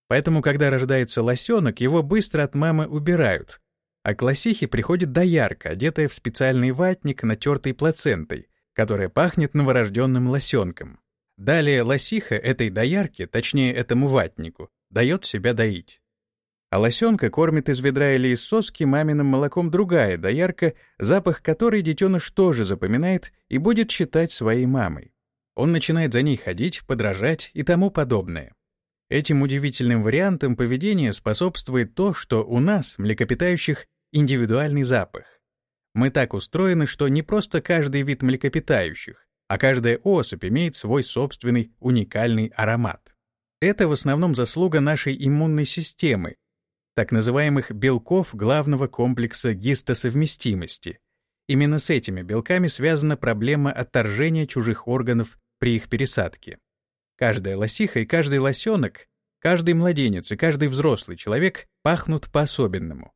[SPEAKER 1] Поэтому, когда рождается лосенок, его быстро от мамы убирают, а к лосихе приходит доярка, одетая в специальный ватник, натертый плацентой, которая пахнет новорожденным лосенком. Далее лосиха этой доярке, точнее этому ватнику, дает себя доить. А лосенка кормит из ведра или из соски маминым молоком другая доярка, запах которой детеныш тоже запоминает и будет считать своей мамой. Он начинает за ней ходить, подражать и тому подобное. Этим удивительным вариантам поведения способствует то, что у нас, млекопитающих, индивидуальный запах. Мы так устроены, что не просто каждый вид млекопитающих, а каждая особь имеет свой собственный уникальный аромат. Это в основном заслуга нашей иммунной системы, так называемых белков главного комплекса гистосовместимости. Именно с этими белками связана проблема отторжения чужих органов при их пересадке. Каждая лосиха и каждый лосенок, каждый младенец и каждый взрослый человек пахнут по-особенному.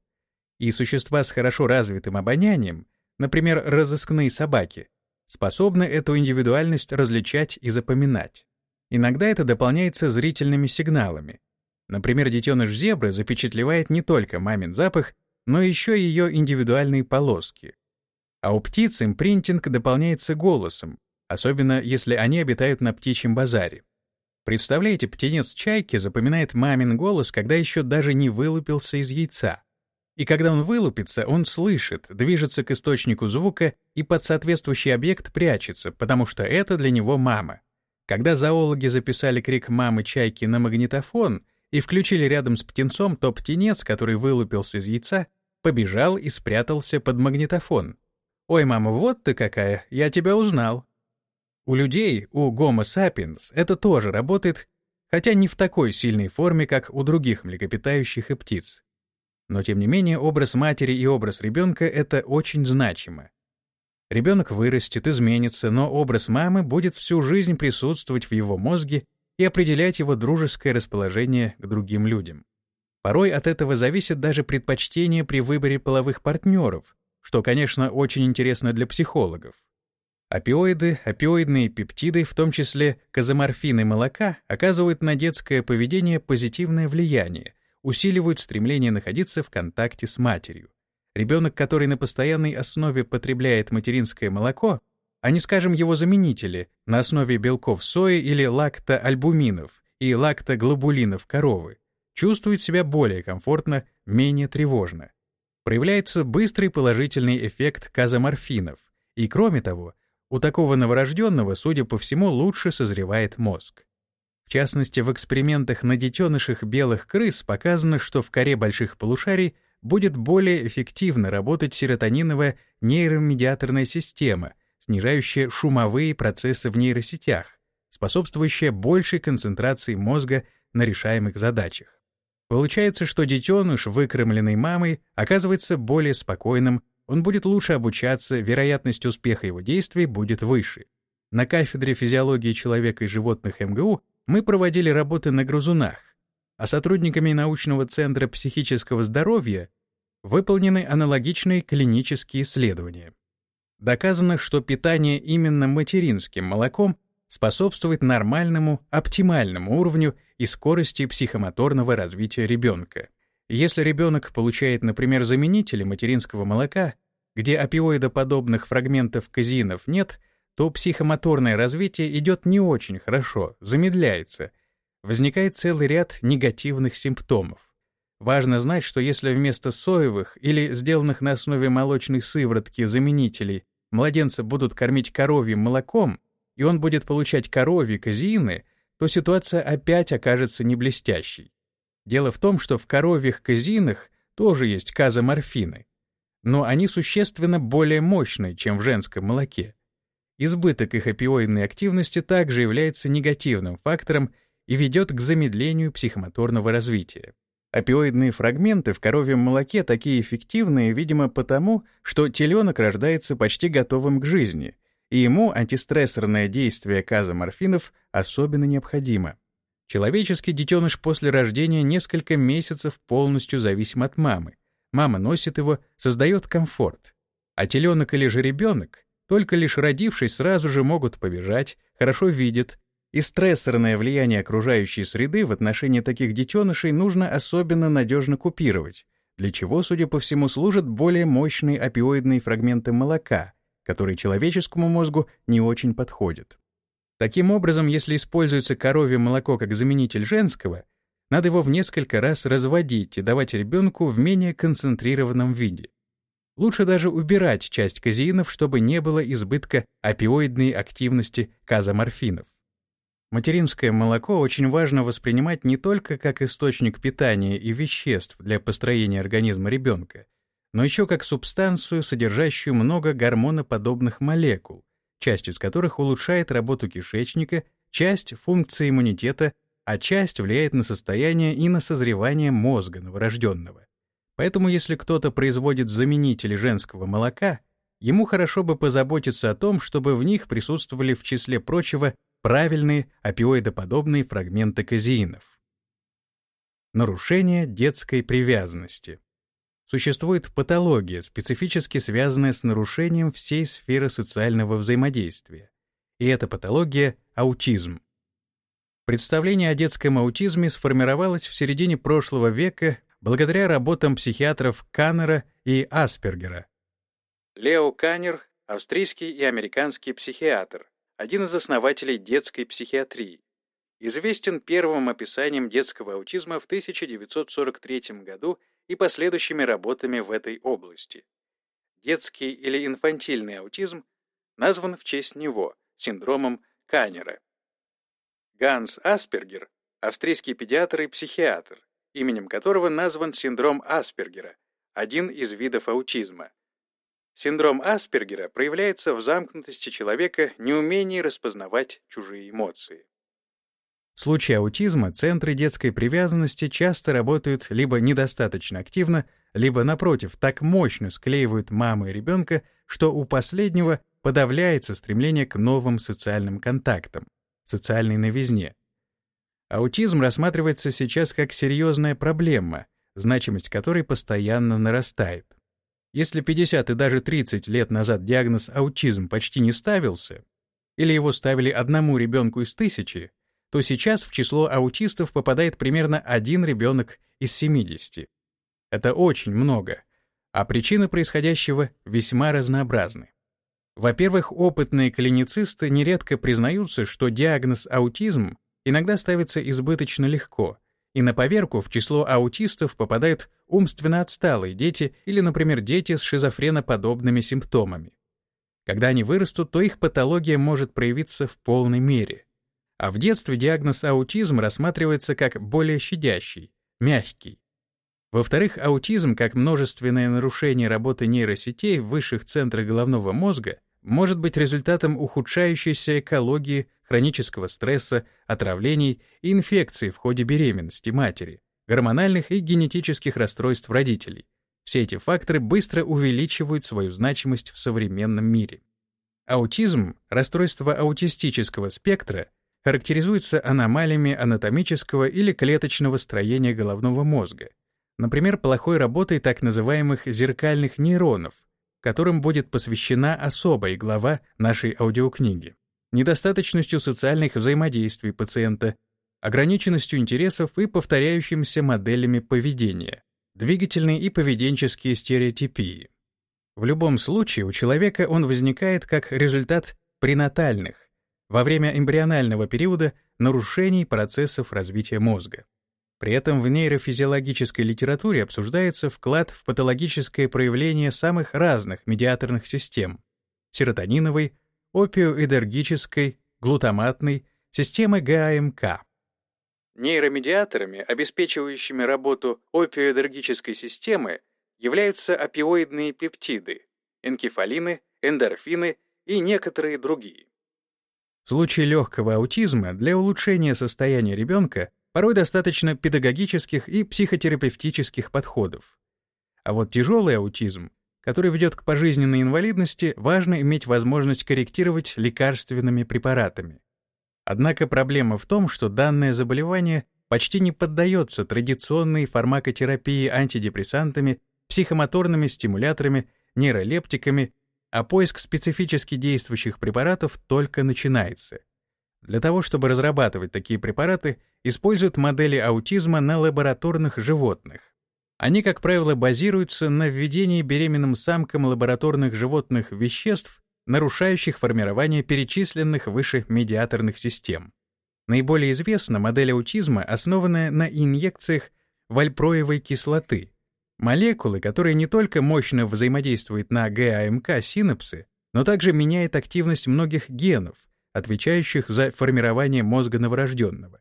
[SPEAKER 1] И существа с хорошо развитым обонянием, например, разыскные собаки, способны эту индивидуальность различать и запоминать. Иногда это дополняется зрительными сигналами. Например, детеныш зебры запечатлевает не только мамин запах, но еще ее индивидуальные полоски. А у птиц импринтинг дополняется голосом, особенно если они обитают на птичьем базаре. Представляете, птенец чайки запоминает мамин голос, когда еще даже не вылупился из яйца. И когда он вылупится, он слышит, движется к источнику звука и под соответствующий объект прячется, потому что это для него мама. Когда зоологи записали крик мамы чайки на магнитофон и включили рядом с птенцом, то птенец, который вылупился из яйца, побежал и спрятался под магнитофон. «Ой, мама, вот ты какая, я тебя узнал». У людей, у Homo sapiens, это тоже работает, хотя не в такой сильной форме, как у других млекопитающих и птиц. Но тем не менее образ матери и образ ребенка — это очень значимо. Ребенок вырастет, изменится, но образ мамы будет всю жизнь присутствовать в его мозге и определять его дружеское расположение к другим людям. Порой от этого зависит даже предпочтение при выборе половых партнеров, что, конечно, очень интересно для психологов. Опиоиды, опиоидные пептиды, в том числе казоморфины молока, оказывают на детское поведение позитивное влияние, усиливают стремление находиться в контакте с матерью. Ребенок, который на постоянной основе потребляет материнское молоко, а не, скажем, его заменители на основе белков сои или лактоальбуминов и лактоглобулинов коровы, чувствует себя более комфортно, менее тревожно. Проявляется быстрый положительный эффект казоморфинов, и, кроме того, у такого новорожденного, судя по всему, лучше созревает мозг. В частности, в экспериментах на детенышах белых крыс показано, что в коре больших полушарий будет более эффективно работать серотониновая нейромедиаторная система, снижающая шумовые процессы в нейросетях, способствующая большей концентрации мозга на решаемых задачах. Получается, что детеныш, выкормленный мамой, оказывается более спокойным, он будет лучше обучаться, вероятность успеха его действий будет выше. На кафедре физиологии человека и животных МГУ мы проводили работы на грызунах, а сотрудниками научного центра психического здоровья выполнены аналогичные клинические исследования. Доказано, что питание именно материнским молоком способствует нормальному, оптимальному уровню и скорости психомоторного развития ребенка. Если ребенок получает, например, заменители материнского молока, где опиоидоподобных фрагментов казеинов нет, то психомоторное развитие идет не очень хорошо, замедляется. Возникает целый ряд негативных симптомов. Важно знать, что если вместо соевых или сделанных на основе молочной сыворотки заменителей младенца будут кормить коровьим молоком, и он будет получать коровьи казеины, то ситуация опять окажется не блестящей. Дело в том, что в коровьих казеинах тоже есть казоморфины, но они существенно более мощные, чем в женском молоке. Избыток их опиоидной активности также является негативным фактором и ведет к замедлению психомоторного развития. Опиоидные фрагменты в коровьем молоке такие эффективные, видимо, потому, что теленок рождается почти готовым к жизни, и ему антистрессорное действие казоморфинов особенно необходимо. Человеческий детеныш после рождения несколько месяцев полностью зависим от мамы. Мама носит его, создает комфорт. А теленок или же ребенок только лишь родившись, сразу же могут побежать, хорошо видят, и стрессорное влияние окружающей среды в отношении таких детенышей нужно особенно надежно купировать, для чего, судя по всему, служат более мощные опиоидные фрагменты молока, которые человеческому мозгу не очень подходят. Таким образом, если используется коровье молоко как заменитель женского, надо его в несколько раз разводить и давать ребенку в менее концентрированном виде. Лучше даже убирать часть казеинов, чтобы не было избытка опиоидной активности казоморфинов. Материнское молоко очень важно воспринимать не только как источник питания и веществ для построения организма ребенка, но еще как субстанцию, содержащую много гормоноподобных молекул, часть из которых улучшает работу кишечника, часть — функции иммунитета, а часть влияет на состояние и на созревание мозга новорожденного. Поэтому если кто-то производит заменители женского молока, ему хорошо бы позаботиться о том, чтобы в них присутствовали в числе прочего правильные опиоидоподобные фрагменты казеинов. Нарушение детской привязанности. Существует патология, специфически связанная с нарушением всей сферы социального взаимодействия. И эта патология — аутизм. Представление о детском аутизме сформировалось в середине прошлого века благодаря работам психиатров Каннера и Аспергера. Лео Каннер — австрийский и американский психиатр, один из основателей детской психиатрии. Известен первым описанием детского аутизма в 1943 году и последующими работами в этой области. Детский или инфантильный аутизм назван в честь него, синдромом Каннера. Ганс Аспергер — австрийский педиатр и психиатр, именем которого назван синдром Аспергера, один из видов аутизма. Синдром Аспергера проявляется в замкнутости человека, неумении распознавать чужие эмоции. В случае аутизма центры детской привязанности часто работают либо недостаточно активно, либо, напротив, так мощно склеивают маму и ребенка, что у последнего подавляется стремление к новым социальным контактам, социальной новизне, Аутизм рассматривается сейчас как серьезная проблема, значимость которой постоянно нарастает. Если 50 и даже 30 лет назад диагноз аутизм почти не ставился, или его ставили одному ребенку из тысячи, то сейчас в число аутистов попадает примерно один ребенок из 70. Это очень много, а причины происходящего весьма разнообразны. Во-первых, опытные клиницисты нередко признаются, что диагноз аутизм иногда ставится избыточно легко, и на поверку в число аутистов попадают умственно отсталые дети или, например, дети с шизофреноподобными симптомами. Когда они вырастут, то их патология может проявиться в полной мере. А в детстве диагноз аутизм рассматривается как более щадящий, мягкий. Во-вторых, аутизм, как множественное нарушение работы нейросетей в высших центрах головного мозга, может быть результатом ухудшающейся экологии, хронического стресса, отравлений и инфекций в ходе беременности матери, гормональных и генетических расстройств родителей. Все эти факторы быстро увеличивают свою значимость в современном мире. Аутизм, расстройство аутистического спектра, характеризуется аномалиями анатомического или клеточного строения головного мозга, например, плохой работой так называемых зеркальных нейронов, которым будет посвящена особая глава нашей аудиокниги. Недостаточностью социальных взаимодействий пациента, ограниченностью интересов и повторяющимися моделями поведения, двигательные и поведенческие стереотипии. В любом случае у человека он возникает как результат пренатальных, во время эмбрионального периода нарушений процессов развития мозга. При этом в нейрофизиологической литературе обсуждается вклад в патологическое проявление самых разных медиаторных систем — серотониновой, опиоэдергической, глутаматной, системы ГАМК. Нейромедиаторами, обеспечивающими работу опиоэдергической системы, являются опиоидные пептиды, энкефалины, эндорфины и некоторые другие. В случае легкого аутизма для улучшения состояния ребенка порой достаточно педагогических и психотерапевтических подходов. А вот тяжелый аутизм, который ведет к пожизненной инвалидности, важно иметь возможность корректировать лекарственными препаратами. Однако проблема в том, что данное заболевание почти не поддается традиционной фармакотерапии антидепрессантами, психомоторными стимуляторами, нейролептиками, а поиск специфически действующих препаратов только начинается. Для того, чтобы разрабатывать такие препараты, используют модели аутизма на лабораторных животных. Они, как правило, базируются на введении беременным самкам лабораторных животных веществ, нарушающих формирование перечисленных выше медиаторных систем. Наиболее известна модель аутизма, основанная на инъекциях вальпроевой кислоты, молекулы, которая не только мощно взаимодействует на ГАМК синапсы, но также меняет активность многих генов, отвечающих за формирование мозга новорожденного.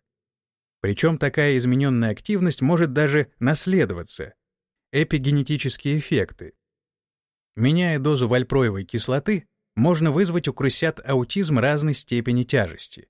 [SPEAKER 1] Причем такая измененная активность может даже наследоваться. Эпигенетические эффекты. Меняя дозу вальпроевой кислоты, можно вызвать у крысят аутизм разной степени тяжести.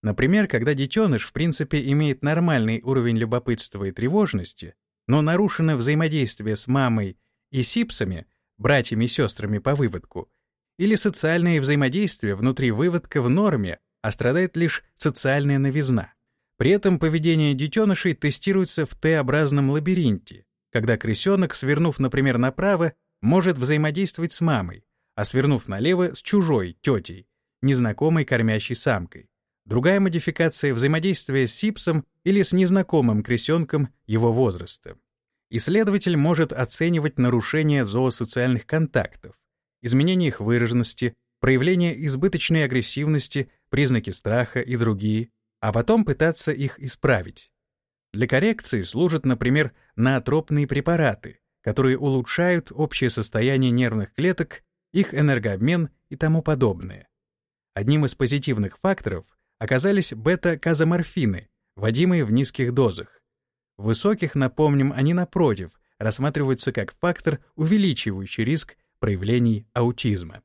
[SPEAKER 1] Например, когда детеныш в принципе имеет нормальный уровень любопытства и тревожности, но нарушено взаимодействие с мамой и сипсами, братьями и сестрами по выводку, или социальное взаимодействие внутри выводка в норме, а страдает лишь социальная новизна. При этом поведение детенышей тестируется в Т-образном лабиринте, когда крысенок, свернув, например, направо, может взаимодействовать с мамой, а свернув налево — с чужой, тетей, незнакомой кормящей самкой. Другая модификация — взаимодействие с сипсом или с незнакомым крысенком его возраста. Исследователь может оценивать нарушение зоосоциальных контактов, изменение их выраженности, проявление избыточной агрессивности, признаки страха и другие, а потом пытаться их исправить. Для коррекции служат, например, наотропные препараты, которые улучшают общее состояние нервных клеток, их энергообмен и тому подобное. Одним из позитивных факторов оказались бета-казоморфины, вводимые в низких дозах. В высоких, напомним, они, напротив, рассматриваются как фактор, увеличивающий риск проявлений аутизма.